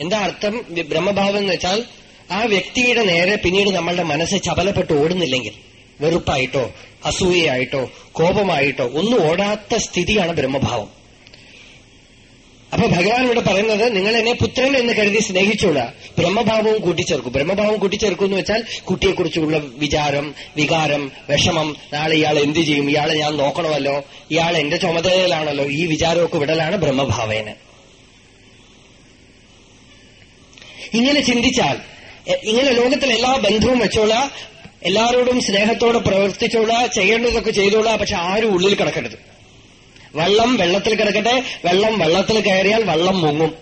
എന്താ അർത്ഥം ബ്രഹ്മഭാവം എന്ന് വെച്ചാൽ ആ വ്യക്തിയുടെ നേരെ പിന്നീട് നമ്മളുടെ മനസ്സ് ചപലപ്പെട്ട് ഓടുന്നില്ലെങ്കിൽ വെറുപ്പായിട്ടോ അസൂയയായിട്ടോ കോപമായിട്ടോ ഒന്നും ഓടാത്ത സ്ഥിതിയാണ് ബ്രഹ്മഭാവം. അപ്പൊ ഭഗവാൻ ഇവിടെ പറയുന്നത് നിങ്ങൾ എന്നെ പുത്രൻ എന്ന് കരുതി സ്നേഹിച്ചോളാ. ബ്രഹ്മഭാവവും കൂട്ടിച്ചേർക്കും. ബ്രഹ്മഭാവം കൂട്ടിച്ചേർക്കും എന്ന് വെച്ചാൽ കുട്ടിയെക്കുറിച്ചുള്ള വിചാരം വികാരം വിഷമം. നാളെ ഇയാൾ എന്ത് ചെയ്യും? ഇയാളെ ഞാൻ നോക്കണമല്ലോ. ഇയാൾ എന്റെ ചുമതലയിലാണല്ലോ. ഈ വിചാരമൊക്കെ വിടലാണ് ബ്രഹ്മഭാവേന. ഇങ്ങനെ ചിന്തിച്ചാൽ ഇങ്ങനെ ലോകത്തിൽ എല്ലാ ബന്ധവും വെച്ചോളാ. എല്ലാവരോടും സ്നേഹത്തോടെ പ്രവർത്തിച്ചോളാ. ചെയ്യേണ്ടതൊക്കെ ചെയ്തോളാ. പക്ഷെ ആരും ഉള്ളിൽ കിടക്കരുത്. വെള്ളം വെള്ളത്തിൽ കിടക്കട്ടെ വെള്ളം വെള്ളത്തിൽ കയറിയാൽ വെള്ളം മുങ്ങും.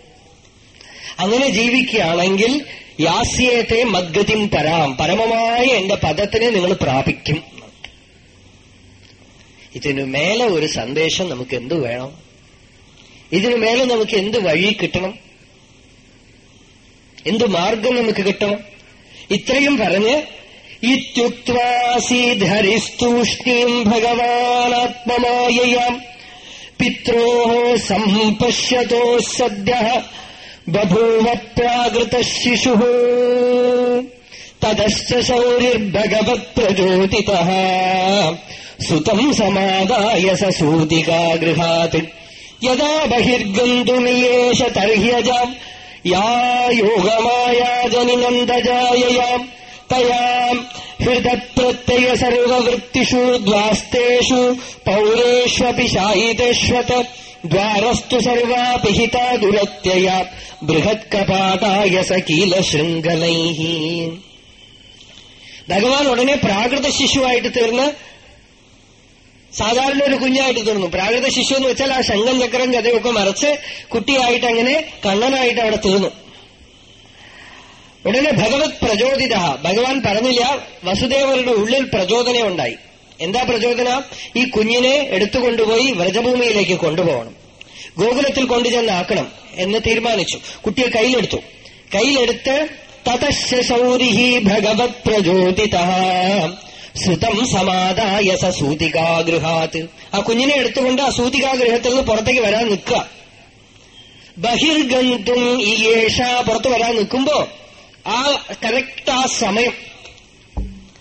അങ്ങനെ ജീവിക്കുകയാണെങ്കിൽ യാസ്യത്തെ മദ്ഗതിം തരാം പരമമായ എന്റെ പദത്തിനെ നിങ്ങൾ പ്രാപിക്കും. ഇതിനു മേലെ ഒരു സന്ദേശം നമുക്ക് എന്ത് വേണം? ഇതിനു മേലെ നമുക്ക് എന്ത് വഴി കിട്ടണം? എന്ത് മാർഗം നമുക്ക് കിട്ടണം? ഇത്രയും പറഞ്ഞ് ഇത്യുക്വാസീധരിസ്തൂഷ്ണീം ഭഗവാനാത്മമായയാം. പിത്രോ സംപശ്യതോ സദ്യ ബഭൂവ പ്രാകൃത ശിശു തതശ്ച ശൗരിർഭഗവത് പ്രചോദിത സുതം സമാദായ സൂതികാഗൃഹാത് യഥാ ബഹിർഗന്തുമിയേഷ തർഹ്യജാം യാ യോഗമായാജനിനന്ദജായയാം തയാം ഹൃദപ്രത്യയ സർവൃത്തിഷു ദ്വാസ്തേഷു പൗരേഷ്വപി ശായിതേഷ്വത ദ്വാരസ്തു സർവാപിഹിത ദുരത്യയാ ബൃഹത്കപാതായ സകീല ശൃംഖലൈ ഭഗവാൻ ഉടനെ പ്രാകൃത ശിശുവായിട്ട് തീർന്ന് സാധാരണ ഒരു കുഞ്ഞായിട്ട് തീർന്നു. പ്രാകൃത ശിശു എന്ന് വെച്ചാൽ ആ ശങ്കം ചക്രം കഥയൊക്കെ മറച്ച് കുട്ടിയായിട്ട് അങ്ങനെ കണ്ണനായിട്ട് അവിടെ തീർന്നു. ഉടനെ ഭഗവത് പ്രചോദിത. ഭഗവാൻ പറഞ്ഞില്ല വസുദേവരുടെ ഉള്ളിൽ പ്രചോദനം ഉണ്ടായി എന്താ പ്രചോദന? ഈ കുഞ്ഞിനെ എടുത്തുകൊണ്ടുപോയി വ്രജഭൂമിയിലേക്ക് കൊണ്ടുപോകണം. ഗോകുലത്തിൽ കൊണ്ടുചെന്നാക്കണം എന്ന് തീരുമാനിച്ചു. കുട്ടിയെ കയ്യിലെടുത്തു. കയ്യിലെടുത്ത് തതശ്ശൗരിഹി ഭഗവത് പ്രചോദിത. ശ്രുതം സമാദായ സ സൂതികാഗൃഹാത്. ആ കുഞ്ഞിനെ എടുത്തുകൊണ്ട് ആ സൂതികാഗൃഹത്തിൽ നിന്ന് പുറത്തേക്ക് വരാൻ നിൽക്കുക. ബഹിർഗന്തും ഈ ഏഷ പുറത്തു വരാൻ നിൽക്കുമ്പോ ആ കറക്റ്റ് ആ സമയം.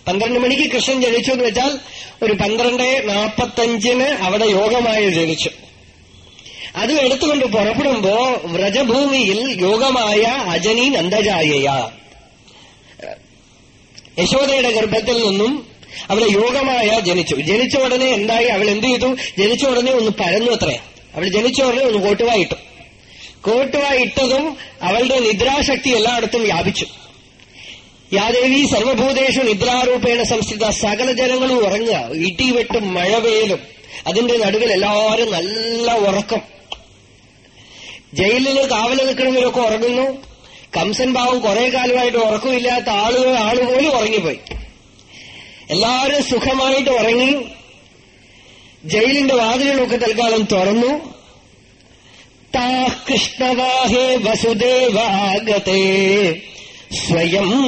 പന്ത്രണ്ട് മണിക്ക് കൃഷ്ണൻ ജനിച്ചു എന്ന് വെച്ചാൽ ഒരു പന്ത്രണ്ട് നാൽപ്പത്തഞ്ചിന് അവിടെ യോഗമായി ജനിച്ചു. അത് എടുത്തുകൊണ്ട് പുറപ്പെടുമ്പോ വ്രജഭൂമിയിൽ യോഗമായ അജനി നന്ദജായയ. യശോദയുടെ ഗർഭത്തിൽ നിന്നും അവിടെ യോഗമായ ജനിച്ചു. ജനിച്ച ഉടനെ എന്തായി? അവൾ എന്ത് ചെയ്തു? ജനിച്ച ഉടനെ ഒന്ന് പരന്നു അത്രേ. അവൾ ജനിച്ച ഉടനെ ഒന്ന് കോട്ടുവായിട്ടു. കോട്ടുവായിട്ടതും അവളുടെ നിദ്രാശക്തി എല്ലായിടത്തും വ്യാപിച്ചു. യാദേവി സർവഭൂതേഷു നിദ്രാരൂപേണ സംസ്ഥിത സകല ജനങ്ങളും ഉറങ്ങുക. ഇടിവെട്ടും മഴവേലും അതിന്റെ നടുവിൽ എല്ലാവരും നല്ല ഉറക്കം. ജയിലിൽ കാവൽ നിൽക്കുന്നവരൊക്കെ ഉറങ്ങുന്നു. കംസൻ ഭാവം കുറെ കാലമായിട്ട് ഉറക്കമില്ലാത്ത ആളുകൾ ആളുപോലും ഉറങ്ങിപ്പോയി. എല്ലാവരും സുഖമായിട്ട് ഉറങ്ങി. ജയിലിന്റെ വാതിലുകളൊക്കെ തൽക്കാലം തുറന്നു. കൃഷ്ണവാഹേ വസുദേവാഗതേ സ്വയം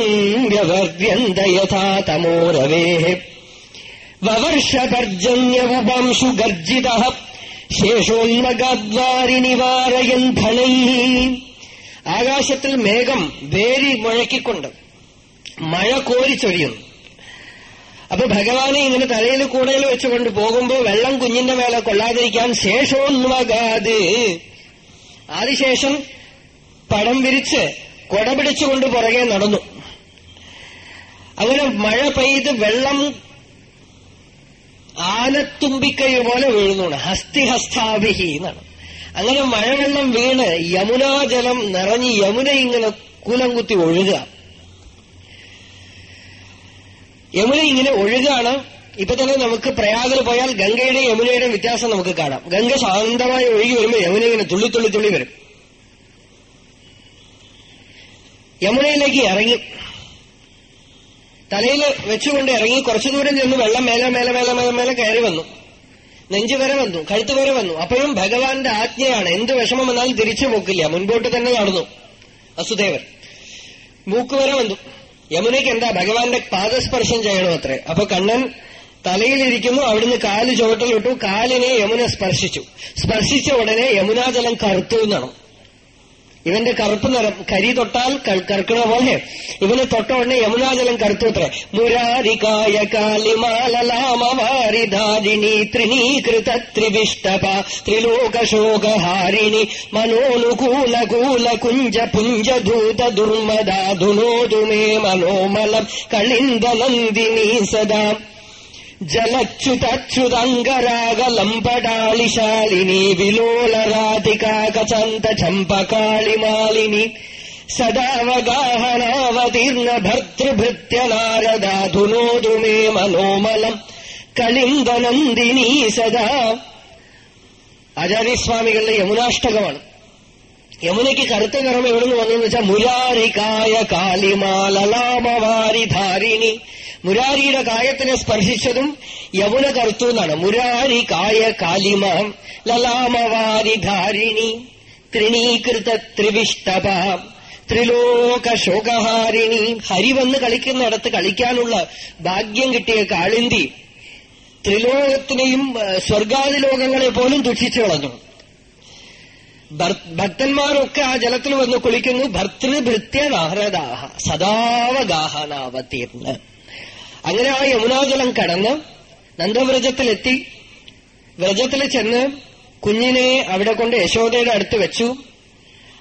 തമോരവേ വവർഷപർജന്യവുപാംശു ഗർജിത ശേഷോന്മകാദ്വാരി നിവാരയൻ ധനൈ ആകാശത്തിൽ മേഘം വേരി മുഴക്കിക്കൊണ്ട് മഴ കോരിച്ചൊരിയുന്നു അപ്പൊ ഭഗവാനെ ഇങ്ങനെ തലയിൽ കൂടയിൽ വെച്ചുകൊണ്ട് പോകുമ്പോൾ വെള്ളം കുഞ്ഞിന്റെ മേലെ കൊള്ളാതിരിക്കാൻ ശേഷോന്മഗാത് ആദിശേഷൻ പടം വിരിച്ച് കൊടപിടിച്ചുകൊണ്ട് പുറകെ നടന്നു. അങ്ങനെ മഴ പെയ്ത് വെള്ളം ആനത്തുമ്പിക്കൈ പോലെ വീഴുന്നു ഹസ്തിഹസ്താഭിഹി എന്നാണ്. അങ്ങനെ മഴവെള്ളം വീണ് യമുനാജലം നിറഞ്ഞ് യമുന ഇങ്ങനെ കൂലം കുത്തി ഒഴുകുക. യമുന ഇങ്ങനെ ഒഴുകാണ് ഇപ്പൊ തന്നെ നമുക്ക് പ്രയാഗിൽ പോയാൽ ഗംഗയുടെ യമുനയുടെ വ്യത്യാസം നമുക്ക് കാണാം. ഗംഗ ശാന്തമായി ഒഴുകി വരുമ്പോൾ യമുന ഇങ്ങനെ തുള്ളി തുള്ളി തുള്ളി വരും. യമുനയിലേക്ക് ഇറങ്ങി. തലയിൽ വെച്ചുകൊണ്ട് ഇറങ്ങി കുറച്ചു ദൂരം ചെന്ന് വെള്ളം മേലെ മേലെ മേലെ മേലെ മേലെ കയറി വന്നു. നെഞ്ചു വരെ വന്നു കഴുത്ത് വരെ വന്നു. അപ്പോഴും ഭഗവാന്റെ ആജ്ഞയാണ് എന്ത് വിഷമം വന്നാലും തിരിച്ചു പോക്കില്ല. മുൻപോട്ട് തന്നെ നടന്നു വസുദേവൻ. മൂക്ക് വരെ വന്നു. യമുനയ്ക്ക് എന്താ ഭഗവാന്റെ പാദസ്പർശം ചെയ്യണം അത്രേ അപ്പൊ കണ്ണൻ തലയിലിരിക്കുന്നു അവിടുന്ന് കാൽ ചുവട്ടിലിട്ടു കാലിനെ യമുന സ്പർശിച്ചു. സ്പർശിച്ച ഉടനെ യമുനാജലം കറുത്തു എന്നാണ്. ഇവന്റെ കറുപ്പ് നിറം കരി തൊട്ടാൽ കറുക്കണ പോലെ. ഇവന് തൊട്ട ഉടനെ യമുനാജലം കറുത്തുത്രേ മുരാരികായ കാലിമാലലാമവാരിധാരിണി ത്രിണീകൃത ത്രിവിഷ്ടപ ത്രിലോകശോകഹാരിണി മനോനുകൂല കൂല കുഞ്ച പുഞ്ചധൂത ദുർമദാധുനോതു മേ മനോമലം കളിന്ദനന്ദിനി സദാ. ജലച്യുതച്യുതംഗരാഗലംബടാളിശാലിനി വിലോലരാധികാകചന്ത ചമ്പകാളിമാലിനി സദാവഗാഹനാവതീർണ ഭർത്തൃഭൃത്യനാരദാധുനോതു മേ മനോമലം കളിന്ദനന്ദിനി സദാ. ആചാര്യസ്വാമികളുടെ യമുനാഷ്ടകമാണ്. യമുനയ്ക്ക് കറുത്ത നിറം എവിടുന്ന് വന്നെന്ന് വെച്ചാൽ മുരാരികായ കാലിമാലലാമവാരി ധാരിണി മുരാരിയുടെ കായത്തിനെ സ്പർശിച്ചതും യമുന കറുത്തു എന്നാണ്. മുരാരി കായ കാലിമ ലലാമവാരി ധാരിണി ത്രിണീകൃത ത്രിവിഷ്ടപ ത്രിലോക ശോകഹാരിണി. ഹരി വന്ന് കളിക്കുന്നിടത്ത് കളിക്കാനുള്ള ഭാഗ്യം കിട്ടിയ കാളിന്തി ത്രിലോകത്തിനെയും സ്വർഗാദി ലോകങ്ങളെ പോലും ദുഷിച്ചു കളഞ്ഞു. ഭക്തന്മാരൊക്കെ ആ ജലത്തിൽ വന്ന് കുളിക്കുന്നു. ഭർത്തൃഭൃത്യ നാഹരദാഹ സദാവഗാഹനാവതീർന്ന്. അങ്ങനെ ആ യമുനാജലം കടന്ന് നന്ദവ്രജത്തിലെത്തി. വ്രജത്തിൽ ചെന്ന് കുഞ്ഞിനെ അവിടെ കൊണ്ട് യശോദയുടെ അടുത്ത് വെച്ചു.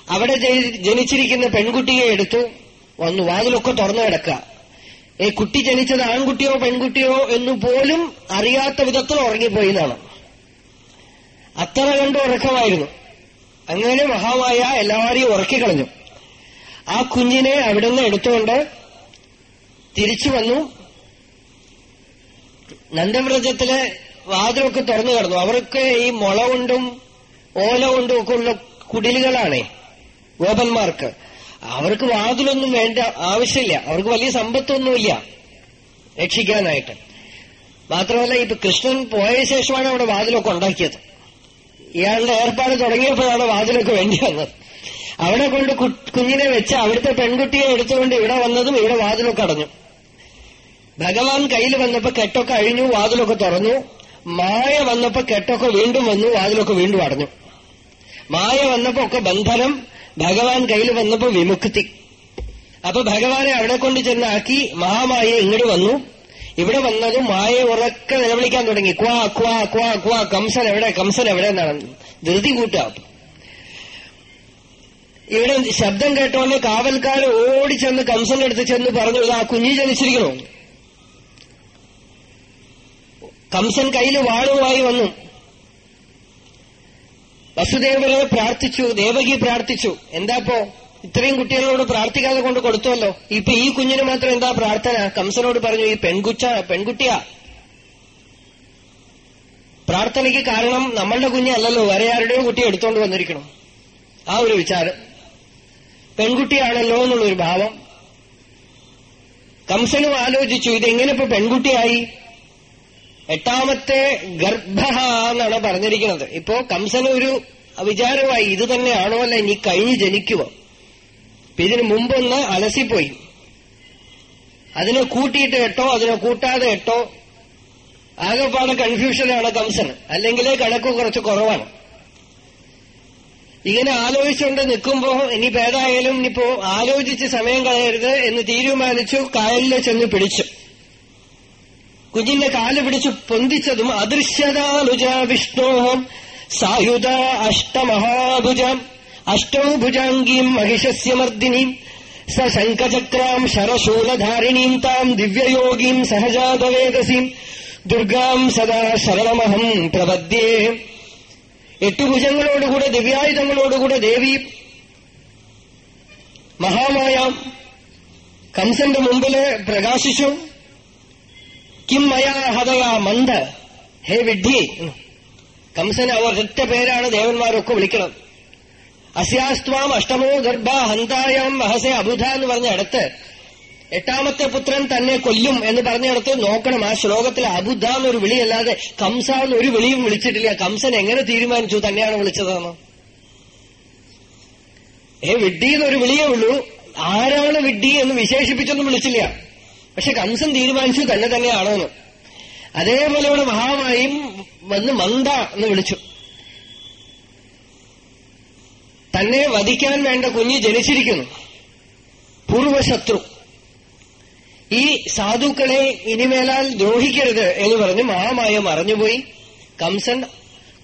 അവിടെ ജനിച്ചിരിക്കുന്ന പെൺകുട്ടിയെ എടുത്തു വന്നു. വാതിലൊക്കെ തുറന്നു കിടക്കുക. ഏ കുട്ടി ജനിച്ചത് ആൺകുട്ടിയോ പെൺകുട്ടിയോ എന്ന് പോലും അറിയാത്ത വിധത്തിൽ ഉറങ്ങിപ്പോയി എന്നാണ്. അത്ര കണ്ട് ഉറക്കമായിരുന്നു. അങ്ങനെ മഹാമായ എല്ലാവരെയും ഉറക്കിക്കളഞ്ഞു. ആ കുഞ്ഞിനെ അവിടെ നിന്ന് എടുത്തുകൊണ്ട് തിരിച്ചു വന്നു. നന്ദവ്രജത്തിലെ വാതിലൊക്കെ തുറന്നു കിടന്നു. അവർക്ക് ഈ മുള കൊണ്ടും ഓല കൊണ്ടും ഒക്കെ ഉള്ള കുടിലുകളാണേ ഗോപന്മാർക്ക്. അവർക്ക് വാതിലൊന്നും വേണ്ട ആവശ്യമില്ല. അവർക്ക് വലിയ സമ്പത്തൊന്നുമില്ല രക്ഷിക്കാനായിട്ട്. മാത്രമല്ല ഇപ്പൊ കൃഷ്ണൻ പോയ ശേഷമാണ് അവിടെ വാതിലൊക്കെ ഉണ്ടാക്കിയത്. ഇയാളുടെ ഏർപ്പാട് തുടങ്ങിയപ്പോഴാണ് വാതിലൊക്കെ വേണ്ടി വന്നത്. അവിടെ കൊണ്ട് കുഞ്ഞിനെ വെച്ച് അവിടുത്തെ പെൺകുട്ടിയെ എടുത്തുകൊണ്ട് ഇവിടെ വന്നതും ഇവിടെ വാതിലൊക്കെ അടഞ്ഞു. ഭഗവാൻ കയ്യിൽ വന്നപ്പോ കെട്ടൊക്കെ അഴിഞ്ഞു വാതിലൊക്കെ തുറന്നു. മായ വന്നപ്പോ കെട്ടൊക്കെ വീണ്ടും വന്നു വാതിലൊക്കെ വീണ്ടും അടഞ്ഞു. മായ വന്നപ്പോ ഒക്കെ ബന്ധനം ഭഗവാൻ കയ്യിൽ വന്നപ്പോ വിമുക്തി. അപ്പൊ ഭഗവാനെ അവിടെ കൊണ്ട് ചെന്നാക്കി മഹാമായ ഇങ്ങോട്ട് വന്നു. ഇവിടെ വന്നതും മായ ഉറക്കെ നിലവിളിക്കാൻ തുടങ്ങി. ക്വാ ക്വാ ക്വാ ക്വാ കംസൻ എവിടെ കംസൻ എവിടെ എന്നാണ്. ധൃതി കൂട്ടാം ഇവിടെ ശബ്ദം കേട്ടോണ്ട് കാവൽക്കാർ ഓടിച്ചെന്ന് കംസന്റെ അടുത്ത് ചെന്ന് പറഞ്ഞു ആ കുഞ്ഞി ജനിച്ചിരിക്കണോ കംസൻ കയ്യിൽ വാളുമായി വന്നു. വസുദേവരെ പ്രാർത്ഥിച്ചു ദേവകി പ്രാർത്ഥിച്ചു. എന്താപ്പോ? ഇത്രയും കുട്ടികളോട് പ്രാർത്ഥിക്കാതെ കൊണ്ട് കൊടുത്തുവല്ലോ. ഇപ്പൊ ഈ കുഞ്ഞിന് മാത്രം എന്താ പ്രാർത്ഥന? കംസനോട് പറഞ്ഞു ഈ പെൺകുച്ച പെൺകുട്ടിയാ. പ്രാർത്ഥനയ്ക്ക് കാരണം നമ്മളുടെ കുഞ്ഞല്ലല്ലോ വേറെ ആരുടെയോ കുട്ടി എടുത്തോണ്ട് വന്നിരിക്കണം. ആ ഒരു വിചാരം. പെൺകുട്ടിയാണല്ലോ എന്നുള്ളൊരു ഭാവം. കംസനും ആലോചിച്ചു ഇതെങ്ങനെ ഇപ്പൊ പെൺകുട്ടിയായി? എട്ടാമത്തെ ഗർഭ എന്നാണ് പറഞ്ഞിരിക്കുന്നത്. ഇപ്പോ കംസന് ഒരു വിചാരമായി ഇത് തന്നെയാണോ അല്ല ഇനി കഴിഞ്ഞ് ജനിക്കുമോ ഇതിനു മുമ്പൊന്ന് അലസിപ്പോയി. അതിനെ കൂട്ടിയിട്ട് എട്ടോ അതിനെ കൂട്ടാതെ എട്ടോ ആകെപ്പാടെ കൺഫ്യൂഷനാണ് കംസന്. അല്ലെങ്കിൽ കണക്ക് കുറച്ച് കുറവാണ്. ഇങ്ങനെ ആലോചിച്ചുകൊണ്ട് നിൽക്കുമ്പോ ഇനി ഏതായാലും ഇനിയിപ്പോ ആലോചിച്ച് സമയം കളയരുത് എന്ന് തീരുമാനിച്ചു കായലിൽ ചെന്ന് പിടിച്ചു. കുഞ്ഞിന്റെ കാൽ പിടിച്ചു പൊന്തിച്ചതും അദൃശ്യതാനുജ വിഷ്ണോഹം സായുധ അഷ്ടമഹാഭുജം. അഷ്ടോഭുജാംഗീം ഭുജാംഗീം മഹിഷസ്യമർദിനീം സശങ്കചക്രാം ശരശൂലധാരിണീം താം ദിവ്യയോഗീം സഹജാതവേദസീം. ദുർഗാം സദാ ശരണമഹം പ്രപദ്യേ. എട്ടു ഭുജങ്ങളോടുകൂടെ ദിവ്യായുധങ്ങളോടുകൂടെ ദേവി മഹാമായ. കംസന്റെ മുമ്പിൽ പ്രകാശിച്ചു. കിം മയാ ഹതവാ മന്ദ? ഹേ വിഡ്ഢി കംസന് ഒറ്റ പേരാണ് ദേവന്മാരൊക്കെ വിളിക്കണം അസ്യാസ്ത്വാം അഷ്ടമോ ഗർഭ ഹന്തായാം മഹസെ അബുധ എന്ന് പറഞ്ഞ അടുത്ത് എട്ടാമത്തെ പുത്രൻ തന്നെ കൊല്ലും എന്ന് പറഞ്ഞിടത്ത് നോക്കണം. ആ ശ്ലോകത്തിൽ അബുദ്ധ എന്നൊരു വിളിയല്ലാതെ കംസ എന്നൊരു വിളിയും വിളിച്ചിട്ടില്ല. കംസൻ എങ്ങനെ തീരുമാനിച്ചു തന്നെയാണ് വിളിച്ചതെന്ന്? ഏ വിഡ്ഢി എന്നൊരു വിളിയേ ഉള്ളൂ. ആരാണ് വിഡ്ഢി എന്ന് വിശേഷിപ്പിച്ചൊന്നും വിളിച്ചില്ല. പക്ഷെ കംസൻ തീരുമാനിച്ചു തന്നെ തന്നെയാണോന്ന്. അതേപോലെ ഇവിടെ മഹാമായും വന്ന് മന്ദ എന്ന് വിളിച്ചു. തന്നെ വധിക്കാൻ വേണ്ട കുഞ്ഞ് ജനിച്ചിരിക്കുന്നു. പൂർവശത്രു ഈ സാധുക്കളെ ഇനിമേലാൽ ദ്രോഹിക്കരുത് എന്ന് പറഞ്ഞ് മഹാമായ മറഞ്ഞുപോയി. കംസൻ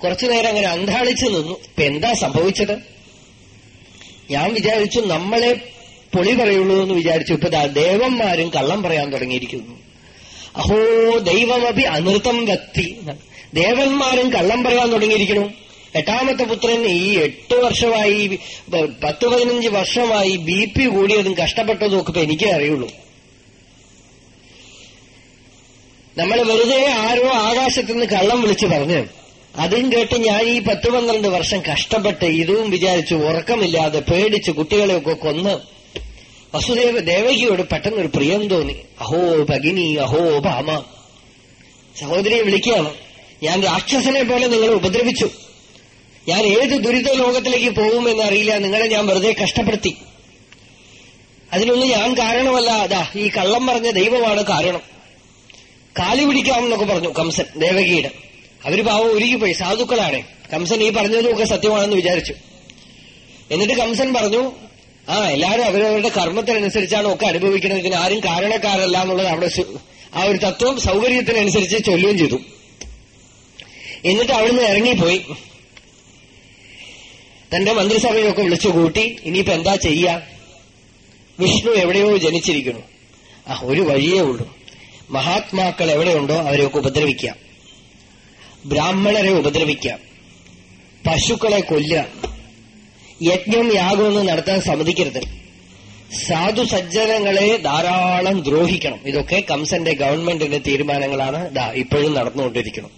കുറച്ചുനേരം അങ്ങനെ അന്താളിച്ചു നിന്നു. ഇപ്പൊ എന്താ സംഭവിച്ചത്? ഞാൻ വിചാരിച്ചു നമ്മളെ പൊളി പറയുള്ളൂ എന്ന് വിചാരിച്ചു. ഇപ്പൊ ദേവന്മാരും കള്ളം പറയാൻ തുടങ്ങിയിരിക്കുന്നു. അഹോ ദൈവമപി അനൃതം വ്യക്തി ദേവന്മാരും കള്ളം പറയാൻ തുടങ്ങിയിരിക്കുന്നു. എട്ടാമത്തെ പുത്രൻ ഈ എട്ട് വർഷമായി പത്ത് പതിനഞ്ച് വർഷമായി ബി പി കൂടിയതും കഷ്ടപ്പെട്ടതും ഒക്കെ എനിക്കേ അറിയുള്ളൂ. നമ്മൾ വെറുതെ ആരോ ആകാശത്തുനിന്ന് കള്ളം വിളിച്ചു പറഞ്ഞു അതും കേട്ട് ഞാൻ ഈ പത്ത് പന്ത്രണ്ട് വർഷം കഷ്ടപ്പെട്ട് ഇതും വിചാരിച്ചു ഉറക്കമില്ലാതെ പേടിച്ച് കുട്ടികളെയൊക്കെ കൊന്ന് വസുദേവ ദേവകിയോട് പെട്ടെന്ന് ഒരു പ്രിയം തോന്നി. അഹോ ഭഗിനി അഹോ ഭാമ. സഹോദരിയെ വിളിക്കുകയാണ്. ഞാൻ രാക്ഷസനെ പോലെ നിങ്ങളെ ഉപദ്രവിച്ചു. ഞാൻ ഏത് ദുരിത ലോകത്തിലേക്ക് പോകുമെന്ന് അറിയില്ല. നിങ്ങളെ ഞാൻ വെറുതെ കഷ്ടപ്പെടുത്തി. അതിനൊന്നും ഞാൻ കാരണമല്ല. അതാ ഈ കള്ളം പറഞ്ഞ ദൈവമാണ് കാരണം. കാലി പിടിക്കാമെന്നൊക്കെ പറഞ്ഞു കംസൻ ദേവകിയുടെ. അവർ പാവം ഒരുങ്ങിപ്പോയി സാധുക്കളാണ്. കംസൻ ഈ പറഞ്ഞതുമൊക്കെ സത്യമാണെന്ന് വിചാരിച്ചു. എന്നിട്ട് കംസൻ പറഞ്ഞു ആ എല്ലാരും അവരവരുടെ കർമ്മത്തിനനുസരിച്ചാണ് ഒക്കെ അനുഭവിക്കുന്നത്. ഇതിന് ആരും കാരണക്കാരല്ല എന്നുള്ളത് അവിടെ ആ ഒരു തത്വം സൗകര്യത്തിനനുസരിച്ച് ചൊല്ലുകയും ചെയ്തു. എന്നിട്ട് അവിടുന്ന് ഇറങ്ങിപ്പോയി. തന്റെ മന്ത്രിസഭയൊക്കെ വിളിച്ചു കൂട്ടി ഇനിയിപ്പോ എന്താ ചെയ്യാ? വിഷ്ണു എവിടെയോ ജനിച്ചിരിക്കുന്നു. ആ ഒരു വഴിയേ ഉള്ളൂ. മഹാത്മാക്കൾ എവിടെയുണ്ടോ അവരെയൊക്കെ ഉപദ്രവിക്കാം. ബ്രാഹ്മണരെ ഉപദ്രവിക്കാം. പശുക്കളെ കൊല്ലുക. യജ്ഞം യാഗമൊന്നും നടത്താൻ സമ്മതിക്കരുത്. സാധു സജ്ജനങ്ങളെ ധാരാളം ദ്രോഹിക്കണം. ഇതൊക്കെ കംസന്റെ ഗവൺമെന്റിന്റെ തീരുമാനങ്ങളാണ് ഇപ്പോഴും നടന്നുകൊണ്ടിരിക്കണം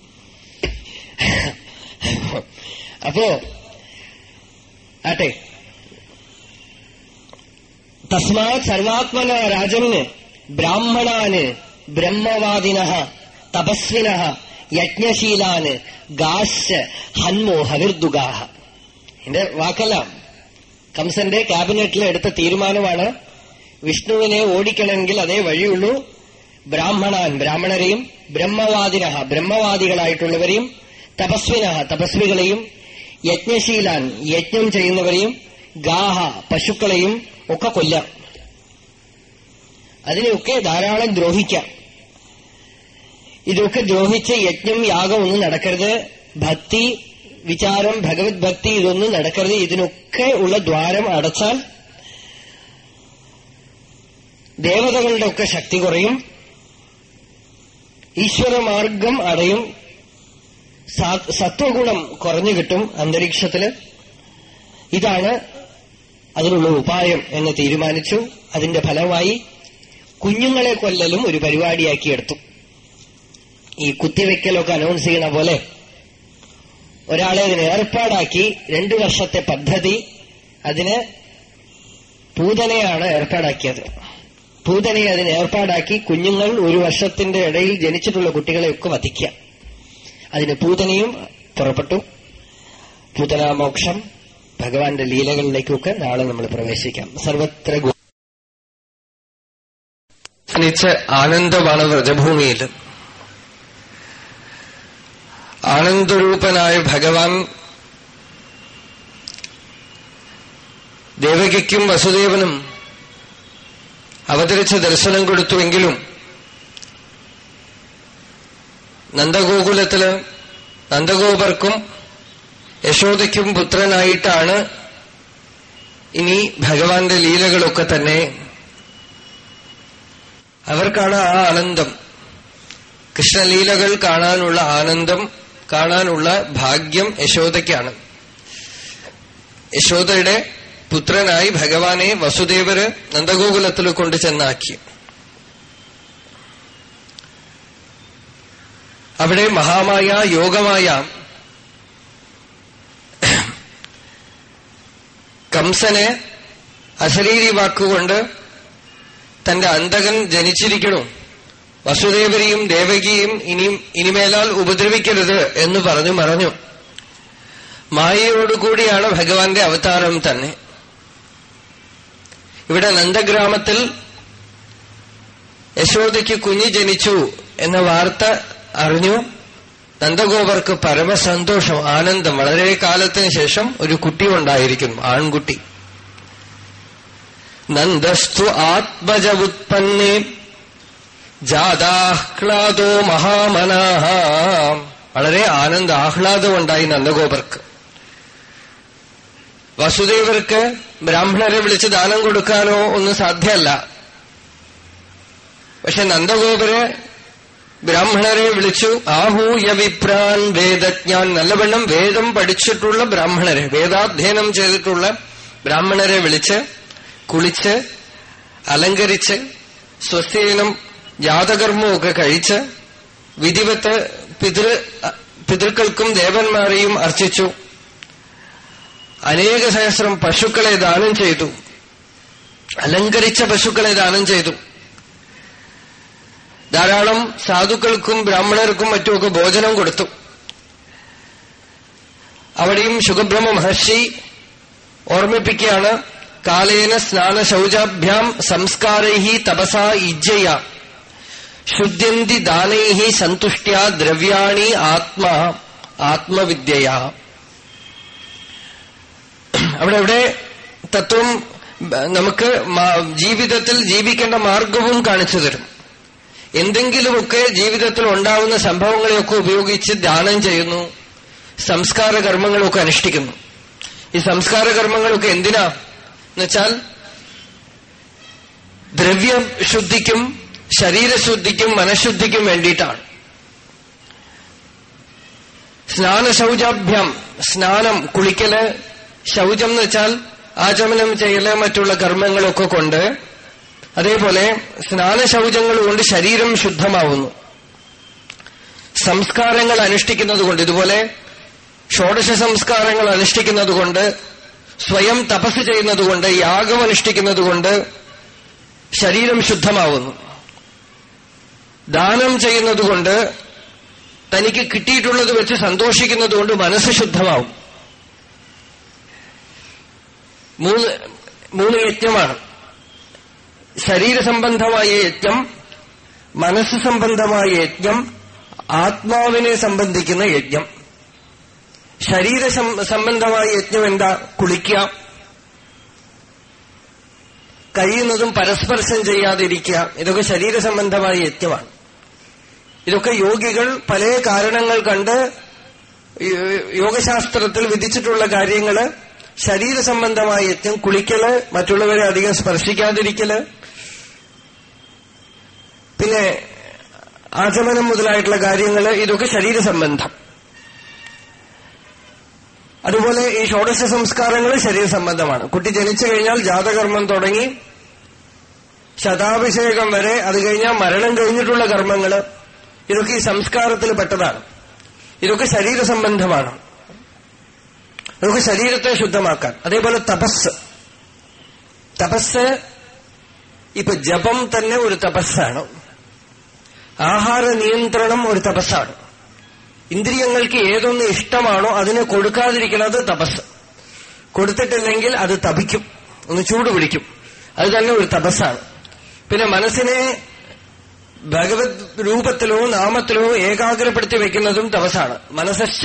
അപ്പോ ആട്ടെ. തസ്മാ സർവാത്മന രാജന് ബ്രാഹ്മണാന് ബ്രഹ്മവാദിന തപസ്വിന യജ്ഞശീലാന് ഗാശ് ഹന്മോ ഹവിർദുഗാഹ. എന്റെ വാക്കല്ല. കംസന്റെ ക്യാബിനറ്റിൽ എടുത്ത തീരുമാനമാണ് വിഷ്ണുവിനെ ഓടിക്കണമെങ്കിൽ അതേ വഴിയുള്ളൂ. ബ്രാഹ്മണാൻ ബ്രാഹ്മണരെയും ബ്രഹ്മവാദിന ബ്രഹ്മവാദികളായിട്ടുള്ളവരെയും തപസ്വിന തപസ്വികളെയും യജ്ഞശീലാൻ യജ്ഞം ചെയ്യുന്നവരെയും ഗാഹ പശുക്കളെയും ഒക്കെ കൊല്ലാം. അതിനെയൊക്കെ ധാരാളം ദ്രോഹിക്കാം. ഇതൊക്കെ ദ്രോഹിച്ച് യജ്ഞം യാഗം ഒന്നും നടക്കരുത്. ഭക്തി വിചാരം ഭഗവത് ഭക്തി ഇതൊന്നും നടക്കരുത്. ഇതിനൊക്കെ ഉള്ള ദ്വാരം അടച്ചാൽ ദേവതകളുടെ ഒക്കെ ശക്തി കുറയും. ഈശ്വരമാർഗം അടയും. സത്വഗുണം കുറഞ്ഞു കിട്ടും അന്തരീക്ഷത്തിൽ. ഇതാണ് അതിനുള്ള ഉപായം എന്ന് തീരുമാനിച്ചു. അതിന്റെ ഫലമായി കുഞ്ഞുങ്ങളെ കൊല്ലലും ഒരു പരിപാടിയാക്കിയെടുത്തു ഈ കുത്തിവെക്കലൊക്കെ അനൗൺസ് ചെയ്യണ പോലെ ഒരാളെ ഇതിന് ഏർപ്പാടാക്കി രണ്ടു വർഷത്തെ പദ്ധതി അതിന് പൂതനയാണ് ഏർപ്പാടാക്കിയത്. പൂതനയെ അതിന് ഏർപ്പാടാക്കി കുഞ്ഞുങ്ങൾ ഒരു വർഷത്തിന്റെ ഇടയിൽ ജനിച്ചിട്ടുള്ള കുട്ടികളെയൊക്കെ വധിക്കുക. അതിന് പൂതനയും പുറപ്പെട്ടു. പൂതനാമോക്ഷം ഭഗവാന്റെ ലീലകളിലേക്കൊക്കെ നാളെ നമ്മൾ പ്രവേശിക്കാം. സർവത്ര ആനന്ദമാണ് വ്രജഭൂമിയിൽ. ആനന്ദരൂപനായ ഭഗവാൻ ദേവകിക്കും വസുദേവനും അവതരിച്ച ദർശനം കൊടുത്തുവെങ്കിലും നന്ദഗോകുലത്തിൽ നന്ദഗോപർക്കും യശോദയ്ക്കും പുത്രനായിട്ടാണ് ഇനി ഭഗവാന്റെ ലീലകളൊക്കെ തന്നെ അവർക്കാണ് ആ ആനന്ദം. കൃഷ്ണലീലകൾ കാണാനുള്ള ആനന്ദം. കാണാനുള്ള ഭാഗ്യം യശോദയ്ക്കാണ്. യശോദയുടെ പുത്രനായി ഭഗവാനെ വസുദേവര് നന്ദഗോകുലത്തിൽ കൊണ്ടു ചെന്നാക്കി. അവിടെ മഹാമായ യോഗമായ കംസനെ അശരീരി വാക്കുകൊണ്ട് തന്റെ അന്തകൻ ജനിച്ചിരിക്കണു. വസുദേവരെയും ദേവകിയും ഇനി ഇനിമേലാൽ ഉപദ്രവിക്കരുത് എന്ന് പറഞ്ഞു മറഞ്ഞു. മായയോടുകൂടിയാണ് ഭഗവാന്റെ അവതാരം തന്നെ. ഇവിടെ നന്ദഗ്രാമത്തിൽ യശോദയ്ക്ക് കുഞ്ഞ് ജനിച്ചു എന്ന വാർത്ത അറിഞ്ഞു. നന്ദഗോപർക്ക് പരമസന്തോഷം ആനന്ദം. വളരെ കാലത്തിന് ശേഷം ഒരു കുട്ടി ഉണ്ടായിരിക്കുന്നു ആൺകുട്ടി. നന്ദസ്തു ആത്മജ ഉത്പന്നേ ജാതാഹ്ലാദോ മഹാമനാഹ. വളരെ ആനന്ദ ആഹ്ലാദമുണ്ടായി നന്ദഗോപർക്ക്. വസുദേവർക്ക് ബ്രാഹ്മണരെ വിളിച്ച് ദാനം കൊടുക്കാനോ ഒന്നും സാധ്യമല്ല. പക്ഷെ നന്ദഗോപര് ബ്രാഹ്മണരെ വിളിച്ചു ആഹൂയ വിപ്രാൻ വേദജ്ഞാൻ. നല്ലവണ്ണം വേദം പഠിച്ചിട്ടുള്ള ബ്രാഹ്മണരെ വേദാധ്യയനം ചെയ്തിട്ടുള്ള ബ്രാഹ്മണരെ വിളിച്ച് കുളിച്ച് അലങ്കരിച്ച് സ്വസ്ഥീനം ജാതകർമ്മമൊക്കെ കഴിച്ച് വിധിവത്ത് പിതൃ പിതൃക്കൾക്കും ദേവന്മാരെയും അർച്ചിച്ചു. അനേക സഹസ്രം പശുക്കളെ ദാനം ചെയ്തു. അലങ്കരിച്ച പശുക്കളെ ദാനം ചെയ്തു. ധാരാളം സാധുക്കൾക്കും ബ്രാഹ്മണർക്കും മറ്റുമൊക്കെ ഭോജനം കൊടുത്തു. അവിടെയും ശുഖബ്രഹ്മ മഹർഷി ഓർമ്മിപ്പിക്കുകയാണ് കാലേന സ്നാന ശൗചാഭ്യാം സംസ്കാരൈ തപസാ ഇജ്ജയ. ശുദ്ധ്യന്തി ദാനൈ സന്തുഷ്ട്യ ദ്രവ്യാണി ആത്മ ആത്മവിദ്യയാ. അവിടെ ഇവിടെ തത്വം നമുക്ക് ജീവിതത്തിൽ ജീവിക്കേണ്ട മാർഗവും കാണിച്ചു തരും. എന്തെങ്കിലുമൊക്കെ ജീവിതത്തിൽ ഉണ്ടാവുന്ന സംഭവങ്ങളെയൊക്കെ ഉപയോഗിച്ച് ദാനം ചെയ്യുന്നു സംസ്കാര കർമ്മങ്ങളൊക്കെ അനുഷ്ഠിക്കുന്നു. ഈ സംസ്കാര കർമ്മങ്ങളൊക്കെ എന്തിനാ? എന്നുവെച്ചാൽ ദ്രവ്യശുദ്ധിക്കും ശരീരശുദ്ധിക്കും മനഃശുദ്ധിക്കും വേണ്ടിയിട്ടാണ്. സ്നാനശൗചാഭ്യം സ്നാനം കുളിക്കൽ ശൗചം എന്ന് വെച്ചാൽ ആചമനം ചെയ്യൽ മറ്റുള്ള കർമ്മങ്ങളൊക്കെ കൊണ്ട് അതേപോലെ സ്നാനശൗചങ്ങൾ കൊണ്ട് ശരീരം ശുദ്ധമാവുന്നു. സംസ്കാരങ്ങൾ അനുഷ്ഠിക്കുന്നത് കൊണ്ട് ഇതുപോലെ ഷോഡശ സംസ്കാരങ്ങൾ അനുഷ്ഠിക്കുന്നത് കൊണ്ട് സ്വയം തപസ് ചെയ്യുന്നതുകൊണ്ട് യാഗം അനുഷ്ഠിക്കുന്നതുകൊണ്ട് ശരീരം ശുദ്ധമാവുന്നു. ദാനം ചെയ്യുന്നതുകൊണ്ട് തനിക്ക് കിട്ടിയിട്ടുള്ളത് വെച്ച് സന്തോഷിക്കുന്നതുകൊണ്ട് മനസ്സ് ശുദ്ധമാവും. മൂന്ന് മൂന്ന് യജ്ഞമാണ്. ശരീരസംബന്ധമായ യജ്ഞം മനസ്സ് സംബന്ധമായ യജ്ഞം ആത്മാവിനെ സംബന്ധിക്കുന്ന യജ്ഞം. ശരീര സംബന്ധമായ യജ്ഞം എന്താ? കുളിക്കുക. കഴിയുന്നതും പരസ്പർശം ചെയ്യാതിരിക്കുക. ഇതൊക്കെ ശരീര സംബന്ധമായ യജ്ഞമാണ്. ഇതൊക്കെ യോഗികൾ പല കാരണങ്ങൾ കണ്ട് യോഗശാസ്ത്രത്തിൽ വിധിച്ചിട്ടുള്ള കാര്യങ്ങൾ ശരീര സംബന്ധമായി യജ്ഞം കുളിക്കൽ മറ്റുള്ളവരെ അധികം സ്പർശിക്കാതിരിക്കൽ. പിന്നെ ആചമനം മുതലായിട്ടുള്ള കാര്യങ്ങൾ ഇതൊക്കെ ശരീര സംബന്ധം. അതുപോലെ ഈ ഷോഡശ സംസ്കാരങ്ങൾ ശരീര സംബന്ധമാണ്. കുട്ടി ജനിച്ചു കഴിഞ്ഞാൽ ജാതകർമ്മം തുടങ്ങി. ശതാഭിഷേകം വരെ അത് കഴിഞ്ഞാൽ മരണം കഴിഞ്ഞിട്ടുള്ള കർമ്മങ്ങൾ ഇതൊക്കെ ഈ സംസ്കാരത്തിൽ പെട്ടതാണ്. ഇതൊക്കെ ശരീര സംബന്ധമാണ്. നമുക്ക് ശരീരത്തെ ശുദ്ധമാക്കാൻ. അതേപോലെ തപസ്. തപസ് ഇപ്പൊ ജപം തന്നെ ഒരു തപസ്സാണ്. ആഹാര നിയന്ത്രണം ഒരു തപസ്സാണ്. ഇന്ദ്രിയങ്ങൾക്ക് ഏതൊന്ന് ഇഷ്ടമാണോ അതിനെ കൊടുക്കാതിരിക്കുന്നത് തപസ്. കൊടുത്തിട്ടില്ലെങ്കിൽ അത് തപിക്കും. ഒന്ന് ചൂട് പിടിക്കും. അത് തന്നെ ഒരു തപസ്സാണ്. പിന്നെ മനസ്സിനെ ഭഗവത് രൂപത്തിലോ നാമത്തിലോ ഏകാഗ്രപ്പെടുത്തി വെക്കുന്നതും തപസ്സാണ്.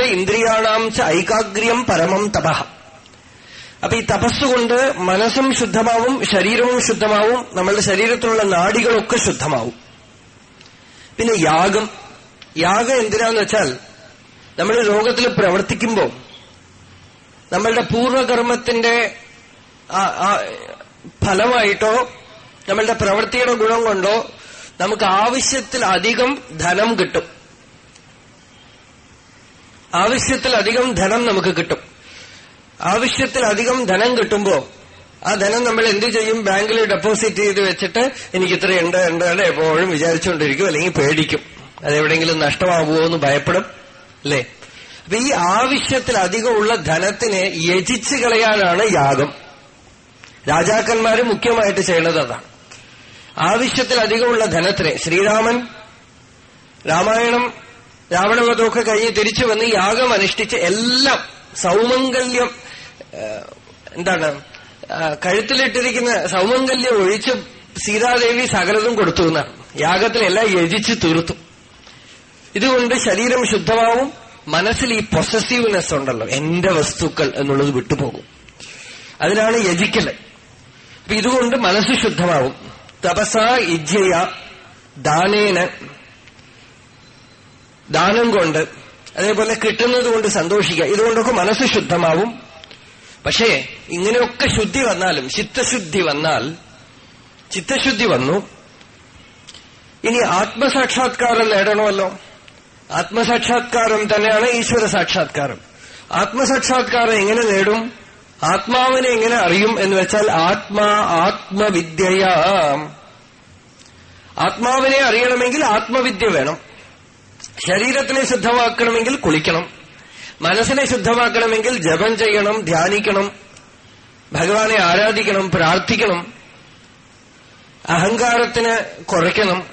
ഇന്ദ്രിയാണാം ച ഐകാഗ്ര്യം പരമം തപഹ അപ്പൊ ഈ തപസ്സുകൊണ്ട് മനസ്സും ശുദ്ധമാവും ശരീരവും ശുദ്ധമാവും നമ്മളുടെ ശരീരത്തിലുള്ള നാടികളൊക്കെ ശുദ്ധമാവും. പിന്നെ യാഗം. യാഗം എന്തിനാന്ന് വെച്ചാൽ നമ്മൾ ലോകത്തിൽ പ്രവർത്തിക്കുമ്പോൾ നമ്മളുടെ പൂർവകർമ്മത്തിന്റെ ഫലമായിട്ടോ നമ്മളുടെ പ്രവൃത്തിയുടെ ഗുണം കൊണ്ടോ നമുക്ക് ആവശ്യത്തിൽ അധികം ധനം കിട്ടും. ആവശ്യത്തിൽ അധികം ധനം നമുക്ക് കിട്ടും. ആവശ്യത്തിൽ അധികം ധനം കിട്ടുമ്പോ ആ ധനം നമ്മൾ എന്ത് ചെയ്യും? ബാങ്കിൽ ഡെപ്പോസിറ്റ് ചെയ്ത് വെച്ചിട്ട് എനിക്ക് ഇത്രയുണ്ട് ഉണ്ട് എപ്പോഴും വിചാരിച്ചുകൊണ്ടിരിക്കും അല്ലെങ്കിൽ പേടിക്കും. അതെവിടെയെങ്കിലും നഷ്ടമാവുമോ എന്ന് ഭയപ്പെടും അല്ലേ? അപ്പൊ ഈ ആവശ്യത്തിൽ ആവശ്യത്തിലധികമുള്ള ധനത്തിനെ യജിച്ചു കളയാനാണ് യാഗം. രാജാക്കന്മാര് മുഖ്യമായിട്ട് ചെയ്യണത് അതാണ്. ആവശ്യത്തിലധികമുള്ള ധനത്തിനെ ശ്രീരാമൻ രാമായണം രാവണവധമൊക്കെ കഴിഞ്ഞ് തിരിച്ചു വന്ന് യാഗം അനുഷ്ഠിച്ച് എല്ലാം സൗമംഗല്യം എന്താണ് കഴുത്തിലിട്ടിരിക്കുന്ന സൗമംഗല്യം ഒഴിച്ച് സീതാദേവി സകലതും കൊടുത്തു എന്നാണ്. യാഗത്തിലെല്ലാം യജിച്ച് തീർത്തു. ഇതുകൊണ്ട് ശരീരം ശുദ്ധമാവും മനസ്സിൽ ഈ പൊസസീവ്നെസ് ഉണ്ടല്ലോ എന്റെ വസ്തുക്കൾ എന്നുള്ളത് വിട്ടുപോകും. അതിനാണ് യജിക്കൽ. അപ്പൊ ഇതുകൊണ്ട് മനസ്സ് ശുദ്ധമാവും. തപസ ഇജ്ജയ ദാനേന. ദാനം കൊണ്ട് അതേപോലെ കിട്ടുന്നത് കൊണ്ട് സന്തോഷിക്കുക. ഇതുകൊണ്ടൊക്കെ മനസ്സ് ശുദ്ധമാവും. പക്ഷേ ഇങ്ങനെയൊക്കെ ശുദ്ധി വന്നാലും ചിത്തശുദ്ധി വന്നാൽ ചിത്തശുദ്ധി വന്നു. ഇനി ആത്മസാക്ഷാത്കാരം നേടണമല്ലോ. ആത്മസാക്ഷാത്കാരം തന്നെയാണ് ഈശ്വര സാക്ഷാത്കാരം. ആത്മസാക്ഷാത്കാരം എങ്ങനെ നേടും? ആത്മാവിനെ എങ്ങനെ അറിയും എന്ന് വെച്ചാൽ ആത്മാ ആത്മവിദ്യയാ. ആത്മാവിനെ അറിയണമെങ്കിൽ ആത്മവിദ്യ വേണം. ശരീരത്തിനെ ശുദ്ധമാക്കണമെങ്കിൽ കുളിക്കണം. മനസ്സിനെ ശുദ്ധമാക്കണമെങ്കിൽ ജപം ചെയ്യണം ധ്യാനിക്കണം. ഭഗവാനെ ആരാധിക്കണം പ്രാർത്ഥിക്കണം. അഹങ്കാരത്തിന് കുറയ്ക്കണം.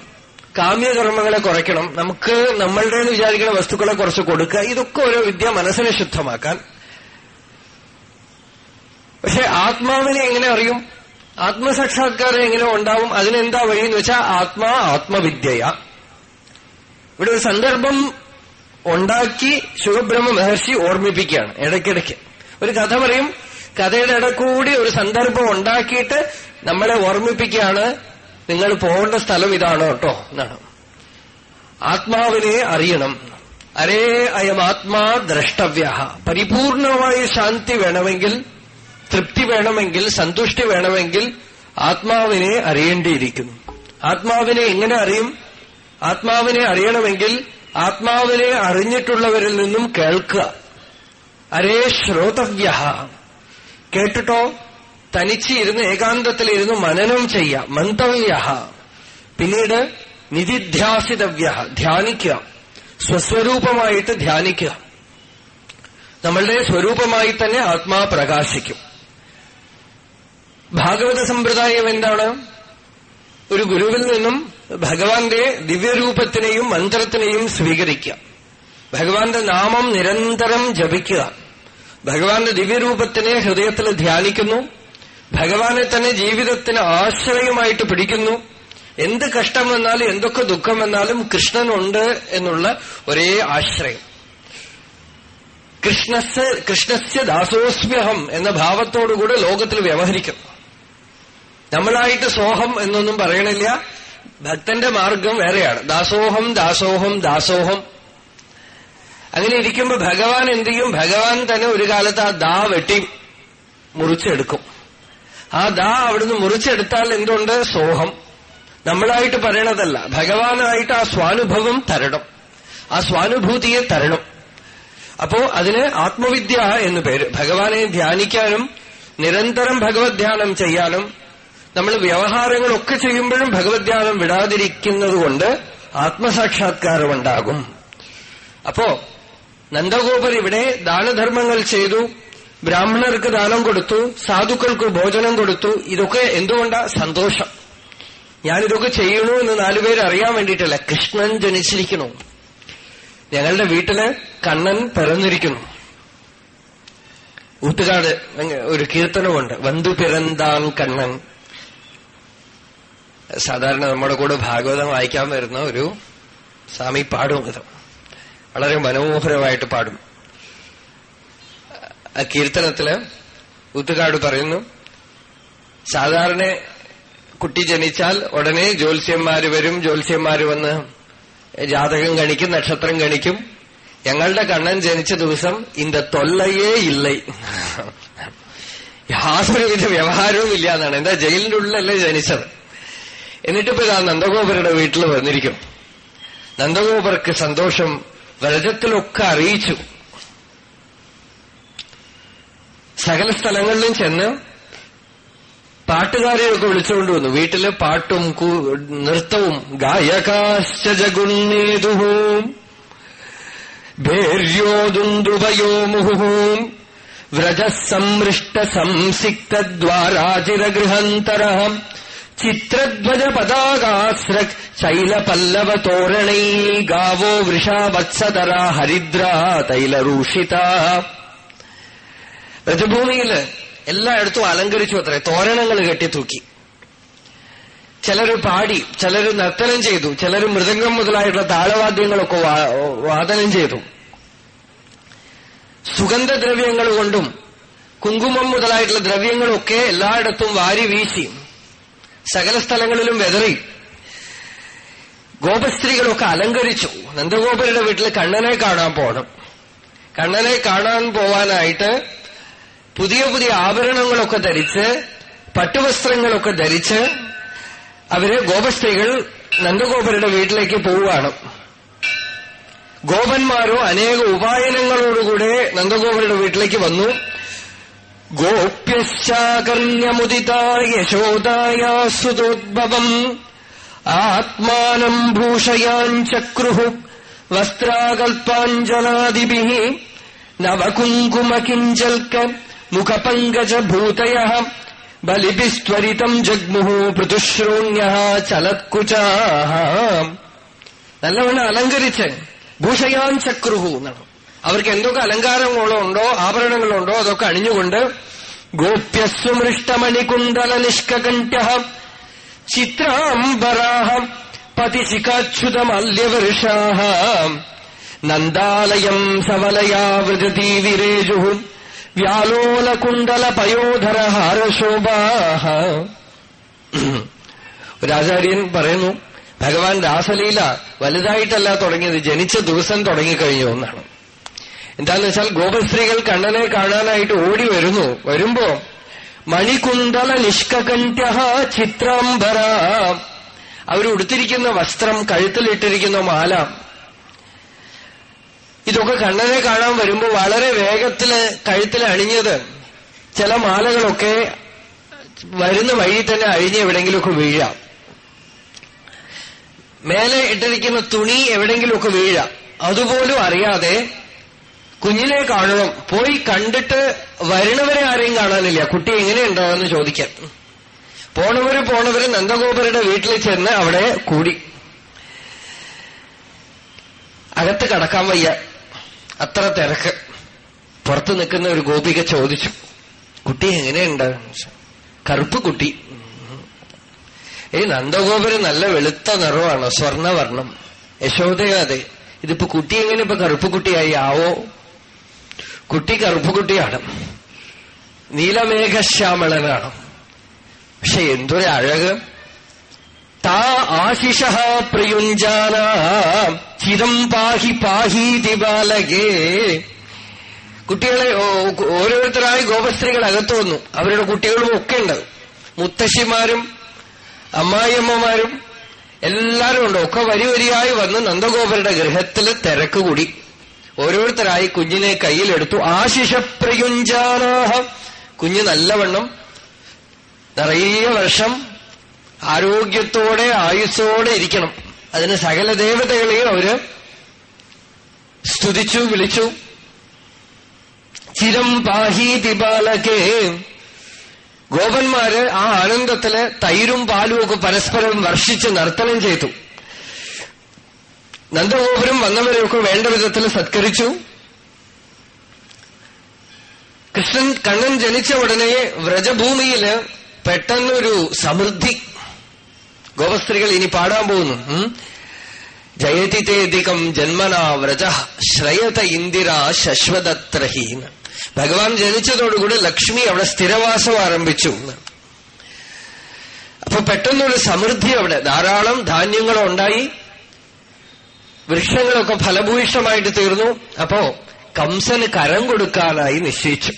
കാമ്യകർമ്മങ്ങളെ കുറയ്ക്കണം. നമുക്ക് നമ്മളുടെ വിചാരിക്കുന്ന വസ്തുക്കളെ കുറച്ച് കൊടുക്കുക. ഇതൊക്കെ ഓരോ വിദ്യ മനസ്സിനെ ശുദ്ധമാക്കാൻ. പക്ഷെ ആത്മാവിനെ എങ്ങനെ അറിയും? ആത്മസാക്ഷാത്കാരം എങ്ങനെ ഉണ്ടാവും? അതിനെന്താ വഴി എന്ന് വെച്ചാൽ ആത്മാ ആത്മവിദ്യയ. ഇവിടെ ഒരു സന്ദർഭം ഉണ്ടാക്കി ശുഭബ്രഹ്മ മഹർഷി ഓർമ്മിപ്പിക്കുകയാണ് ഇടയ്ക്കിടയ്ക്ക്. ഒരു കഥ പറയും കഥയുടെ ഇടക്കൂടി ഒരു സന്ദർഭം ഉണ്ടാക്കിയിട്ട് നമ്മളെ ഓർമ്മിപ്പിക്കുകയാണ് നിങ്ങൾ പോകേണ്ട സ്ഥലം ഇതാണ് കേട്ടോ എന്നാണ്. ആത്മാവിനെ അറിയണം. അരേ അയം ആത്മാ ദ്രഷ്ടവ്യ പരിപൂർണമായ ശാന്തി വേണമെങ്കിൽ തൃപ്തി വേണമെങ്കിൽ സന്തുഷ്ടി വേണമെങ്കിൽ ആത്മാവിനെ അറിയേണ്ടിയിരിക്കുന്നു. ആത്മാവിനെ എങ്ങനെ അറിയും? ആത്മാവിനെ അറിയണമെങ്കിൽ ആത്മാവിനെ അറിഞ്ഞിട്ടുള്ളവരിൽ നിന്നും കേൾക്കുക. അരേ ശ്രോതവ്യ കേട്ടിട്ടോ? തനിച്ച് ഇരുന്ന് ഏകാന്തത്തിലിരുന്ന് മനനം ചെയ്യുക മന്തവ്യ പിന്നീട് നിധിധ്യാസിതവ്യ ധ്യാനിക്കുക. സ്വസ്വരൂപമായിട്ട് ധ്യാനിക്കുക. നമ്മളുടെ സ്വരൂപമായി തന്നെ ആത്മാ പ്രകാശിക്കും. ഭാഗവത സമ്പ്രദായം എന്താണ്? ഒരു ഗുരുവിൽ നിന്നും ഭഗവാന്റെ ദിവ്യരൂപത്തിനെയും മന്ത്രത്തിനെയും സ്വീകരിക്കുക. ഭഗവാന്റെ നാമം നിരന്തരം ജപിക്കുക. ഭഗവാന്റെ ദിവ്യരൂപത്തിനെ ഹൃദയത്തിൽ ധ്യാനിക്കുന്നു. ഭഗവാനെ തന്നെ ജീവിതത്തിന് ആശ്രയമായിട്ട് പിടിക്കുന്നു. എന്ത് കഷ്ടം വന്നാലും എന്തൊക്കെ ദുഃഖം വന്നാലും കൃഷ്ണനുണ്ട് എന്നുള്ള ഒരേ ആശ്രയം. കൃഷ്ണസ് കൃഷ്ണസ്യ ദാസോസ്മ്യഹം എന്ന ഭാവത്തോടുകൂടെ ലോകത്തിൽ വ്യവഹരിക്കും നമ്മളായിട്ട് സോഹം എന്നൊന്നും പറയണില്ല. ഭക്തന്റെ മാർഗം വേറെയാണ്. ദാസോഹം ദാസോഹം ദാസോഹം. അങ്ങനെ ഇരിക്കുമ്പോ ഭഗവാൻ എന്ത് ചെയ്യും? ഭഗവാൻ തന്നെ ഒരു കാലത്ത് ആ ദാ വെട്ടി മുറിച്ചെടുക്കും. ആ ദാ അവിടുന്ന് മുറിച്ചെടുത്താൽ എന്തുണ്ട്? സോഹം. നമ്മളായിട്ട് പറയണതല്ല. ഭഗവാനായിട്ട് ആ സ്വാനുഭവം തരണം. ആ സ്വാനുഭൂതിയെ തരണം. അപ്പോ അതിന് ആത്മവിദ്യ എന്ന് പേര്. ഭഗവാനെ ധ്യാനിക്കാനും നിരന്തരം ഭഗവത് ധ്യാനം ചെയ്യാനും നമ്മൾ വ്യവഹാരങ്ങളൊക്കെ ചെയ്യുമ്പോഴും ഭഗവത്യാനം വിടാതിരിക്കുന്നതുകൊണ്ട് വിടാതിരിക്കുന്നത് കൊണ്ട് ആത്മസാക്ഷാത്കാരം ഉണ്ടാകും അപ്പോ നന്ദഗോപർ ഇവിടെ ദാനധർമ്മങ്ങൾ ചെയ്തു ബ്രാഹ്മണർക്ക് ദാനം കൊടുത്തു സാധുക്കൾക്ക് ഭോജനം കൊടുത്തു ഇതൊക്കെ എന്തുകൊണ്ടാ? സന്തോഷം. ഞാനിതൊക്കെ ചെയ്യണു എന്ന് നാലുപേര് അറിയാൻ വേണ്ടിയിട്ടല്ല? കൃഷ്ണൻ ജനിച്ചിരിക്കുന്നു. ഞങ്ങളുടെ വീട്ടിൽ കണ്ണൻ പിറന്നിരിക്കുന്നു. ഊത്തുകാട് ഒരു കീർത്തനമുണ്ട്. വന്തു പിറന്താൻ കണ്ണൻ സാധാരണ നമ്മുടെ കൂടെ ഭാഗവതം വായിക്കാൻ വരുന്ന ഒരു സ്വാമി പാടും ഇത് വളരെ മനോഹരമായിട്ട് പാടും. ആ കീർത്തനത്തിൽ ഉത്തുകാട് പറയുന്നു സാധാരണ കുട്ടി ജനിച്ചാൽ ഉടനെ ജ്യോത്സ്യന്മാര് വരും ജ്യോത്സ്യന്മാര് വന്ന് ജാതകം ഗണിക്കും നക്ഷത്രം ഗണിക്കും. ഞങ്ങളുടെ കണ്ണൻ ജനിച്ച ദിവസം ഇന്ത തൊല്ലയേ ഇല്ല. യാതൊരുവിധ വ്യവഹാരവും ഇല്ല എന്നാണ്. എന്താ ജയിലിന്റെ ഉള്ളിലല്ലേ ജനിച്ചത്? എന്നിട്ടിപ്പോ ഇതാ നന്ദഗോപരുടെ വീട്ടിൽ വന്നിരിക്കും. നന്ദഗോപർക്ക് സന്തോഷം വ്രജത്തിലൊക്കെ അറിയിച്ചു. സകല സ്ഥലങ്ങളിലും ചെന്ന് പാട്ടുകാരെയൊക്കെ വിളിച്ചുകൊണ്ട് വന്നു. വീട്ടിൽ പാട്ടും നൃത്തവും ഗായകാശ്ച ജഗുന്നേതുഹൂം മുഹുഹൂം. വ്രജസംമൃഷ്ട സംസിക്തദ്വാരാചിരഗൃഹന്തര ചിത്രധ്വജ പതാകാശ്ര ശൈലപല്ലവ തോരണൈ ഗാവോ വൃഷാ വത്സതര ഹരിദ്ര തൈലരൂഷിത. വ്രജഭൂമിയിൽ എല്ലായിടത്തും അലങ്കരിച്ചു അത്രേ തോരണങ്ങൾ കെട്ടിത്തൂക്കി ചിലര് പാടി ചിലര് നർത്തനം ചെയ്തു ചിലര് മൃദംഗം മുതലായിട്ടുള്ള താളവാദ്യങ്ങളൊക്കെ വാദനം ചെയ്തു. സുഗന്ധദ്രവ്യങ്ങൾ കൊണ്ടും കുങ്കുമം മുതലായിട്ടുള്ള ദ്രവ്യങ്ങളൊക്കെ എല്ലായിടത്തും വാരി വീശി. സകല സ്ഥലങ്ങളിലും വെതറി. ഗോപസ്ത്രീകളൊക്കെ അലങ്കരിച്ചു. നന്ദഗോപരുടെ വീട്ടിൽ കണ്ണനെ കാണാൻ പോകണം കണ്ണനെ കാണാൻ പോവാനായിട്ട് പുതിയ പുതിയ ആഭരണങ്ങളൊക്കെ ധരിച്ച് പട്ടുവസ്ത്രങ്ങളൊക്കെ ധരിച്ച് അവർ ഗോപസ്ത്രീകൾ നന്ദഗോപരുടെ വീട്ടിലേക്ക് പോവുകയാണ്. ഗോപന്മാരോ അനേക ഉപായനങ്ങളോടുകൂടെ നന്ദഗോപരുടെ വീട്ടിലേക്ക് വന്നു. ഗോപ്യശ്ചാകർണ്യമുദിത യശോദായാ സുതോദ്ഭവം ആത്മാനം ഭൂഷയാഞ്ചക്രുഹു വസ്ത്രാകൽപ്പാഞ്ജലാദിഭി നവകുങ്കുമകിഞ്ചൽക്ക മുഖപങ്കജഭൂതയ. ബലിഭിസ്ത്വരിതം ജഗ്മുഹു പൃഥുശ്രൂണ്യ ചലത്കുചാ നല്ലവണ്ണം അലങ്കരിച്ച് ഭൂഷയാൻ ചക്രുഹു എന്നാണ്. അവർക്ക് എന്തൊക്കെ അലങ്കാരങ്ങളോ ഉണ്ടോ ആഭരണങ്ങളുണ്ടോ അതൊക്കെ അണിഞ്ഞുകൊണ്ട് ഗോപ്യസ്വമൃഷ്ടമണികുന്തല നിഷ്കകണ്ഠ്യ ചിത്രാംബരാഹ പതിശിഖാച്യുതമല്യവർഷാഹ നന്ദാലയം സവലയാവൃതീ വിരേജു വ്യാലോലകുന്തല പയോധര ഹാരശോഭാഹ ഒരാചാര്യൻ പറയുന്നു ഭഗവാൻ രാസലീല വലുതായിട്ടല്ല തുടങ്ങിയത് ജനിച്ച ദിവസം തുടങ്ങിക്കഴിഞ്ഞു എന്നാണ്. എന്താന്ന് വെച്ചാൽ ഗോപസ്ത്രീകൾ കണ്ണനെ കാണാനായിട്ട് ഓടി വരുന്നു. വരുമ്പോ മണികുന്തള നിഷ്കകണ്ഠ ചിത്രാംബര. അവരുടുത്തിരിക്കുന്ന വസ്ത്രം കഴുത്തിലിട്ടിരിക്കുന്ന മാല. ഇതൊക്കെ കണ്ണനെ കാണാൻ വരുമ്പോൾ വളരെ വേഗത്തിൽ കഴുത്തിൽ അണിഞ്ഞത് ചില മാലകളൊക്കെ വരുന്ന വഴി തന്നെ അഴിഞ്ഞ് എവിടെങ്കിലുമൊക്കെ വീഴാം. മേലെ ഇട്ടിരിക്കുന്ന തുണി എവിടെങ്കിലുമൊക്കെ വീഴാം. അതുപോലും അറിയാതെ കുഞ്ഞിനെ കാണണം. പോയി കണ്ടിട്ട് വരണവരെ ആരെയും കാണാനില്ല. കുട്ടി എങ്ങനെയുണ്ടാവെന്ന് ചോദിക്കാൻ. പോണവര് പോണവര് നന്ദഗോപരുടെ വീട്ടിൽ ചെന്ന് അവിടെ കൂടി. അകത്ത് കടക്കാൻ വയ്യ. അത്ര തിരക്ക്. പുറത്ത് നിൽക്കുന്ന ഒരു ഗോപിക ചോദിച്ചു കുട്ടി എങ്ങനെയുണ്ട്? കറുപ്പ് കുട്ടി. ഈ നന്ദഗോപുരം നല്ല വെളുത്ത നിറമാണ് സ്വർണവർണം യശോദയാതെ ഇതിപ്പോ കുട്ടി എങ്ങനെ ഇപ്പൊ കറുപ്പ് കുട്ടിയായി? ആവോ? കുട്ടി ഗർഭകുട്ടിയാണ്. കുട്ടിയാണ് നീലമേഘശ്യാമളനാണ്. പക്ഷെ എന്തൊരു അഴക്. താ ആശിഷ പ്രയുഞ്ജാന ചിരം പാഹി പാഹീതി ബാലകേ കുട്ടികളെ ഓരോരുത്തരായി ഗോപസ്ത്രീകൾ അകത്തു വന്നു. അവരുടെ കുട്ടികളും ഒക്കെ ഉണ്ട് മുത്തശ്ശിമാരും അമ്മായിയമ്മമാരും എല്ലാരും ഉണ്ട്. ഒക്കെ വരി വരിയായി വന്ന് നന്ദഗോപരുടെ ഗൃഹത്തിൽ തിരക്ക് കൂടി. ഓരോരുത്തരായി കുഞ്ഞിനെ കയ്യിലെടുത്തു. ആശിഷപ്രയുഞ്ചാനാഹ കുഞ്ഞ് നല്ലവണ്ണം നിറയെ വർഷം ആരോഗ്യത്തോടെ ആയുസ്സോടെ ഇരിക്കണം. അതിന് സകല ദേവതകളെയും അവർ സ്തുതിച്ചു വിളിച്ചു. ചിരം പാഹീതി ബാലകേ. ഗോപന്മാര് ആ ആനന്ദത്തിൽ തൈരും പാലും ഒക്കെ പരസ്പരം വർഷിച്ച് നർത്തനം ചെയ്തു. നന്ദഗോപുരം വന്നവരെയൊക്കെ വേണ്ട വിധത്തിൽ സത്കരിച്ചു. കൃഷ്ണൻ കണ്ണൻ ജനിച്ച ഉടനെ വ്രജഭൂമിയിൽ പെട്ടെന്നൊരു സമൃദ്ധി ഗോപസ്ത്രീകൾ ഇനി പാടാൻ പോകുന്നു. ജയതി ജന്മന വ്രജ ശ്രയത ഇന്ദിര ശശ്വതത്രഹീൻ ഭഗവാൻ ജനിച്ചതോടുകൂടി ലക്ഷ്മി അവിടെ സ്ഥിരവാസം ആരംഭിച്ചു അപ്പൊ പെട്ടെന്നൊരു സമൃദ്ധി അവിടെ. ധാരാളം ധാന്യങ്ങളും ഉണ്ടായി വൃക്ഷങ്ങളൊക്കെ ഫലഭൂയിഷ്ടമായിട്ട് തീർന്നു. അപ്പോ കംസന് കരം കൊടുക്കാനായി നിശ്ചയിച്ചു.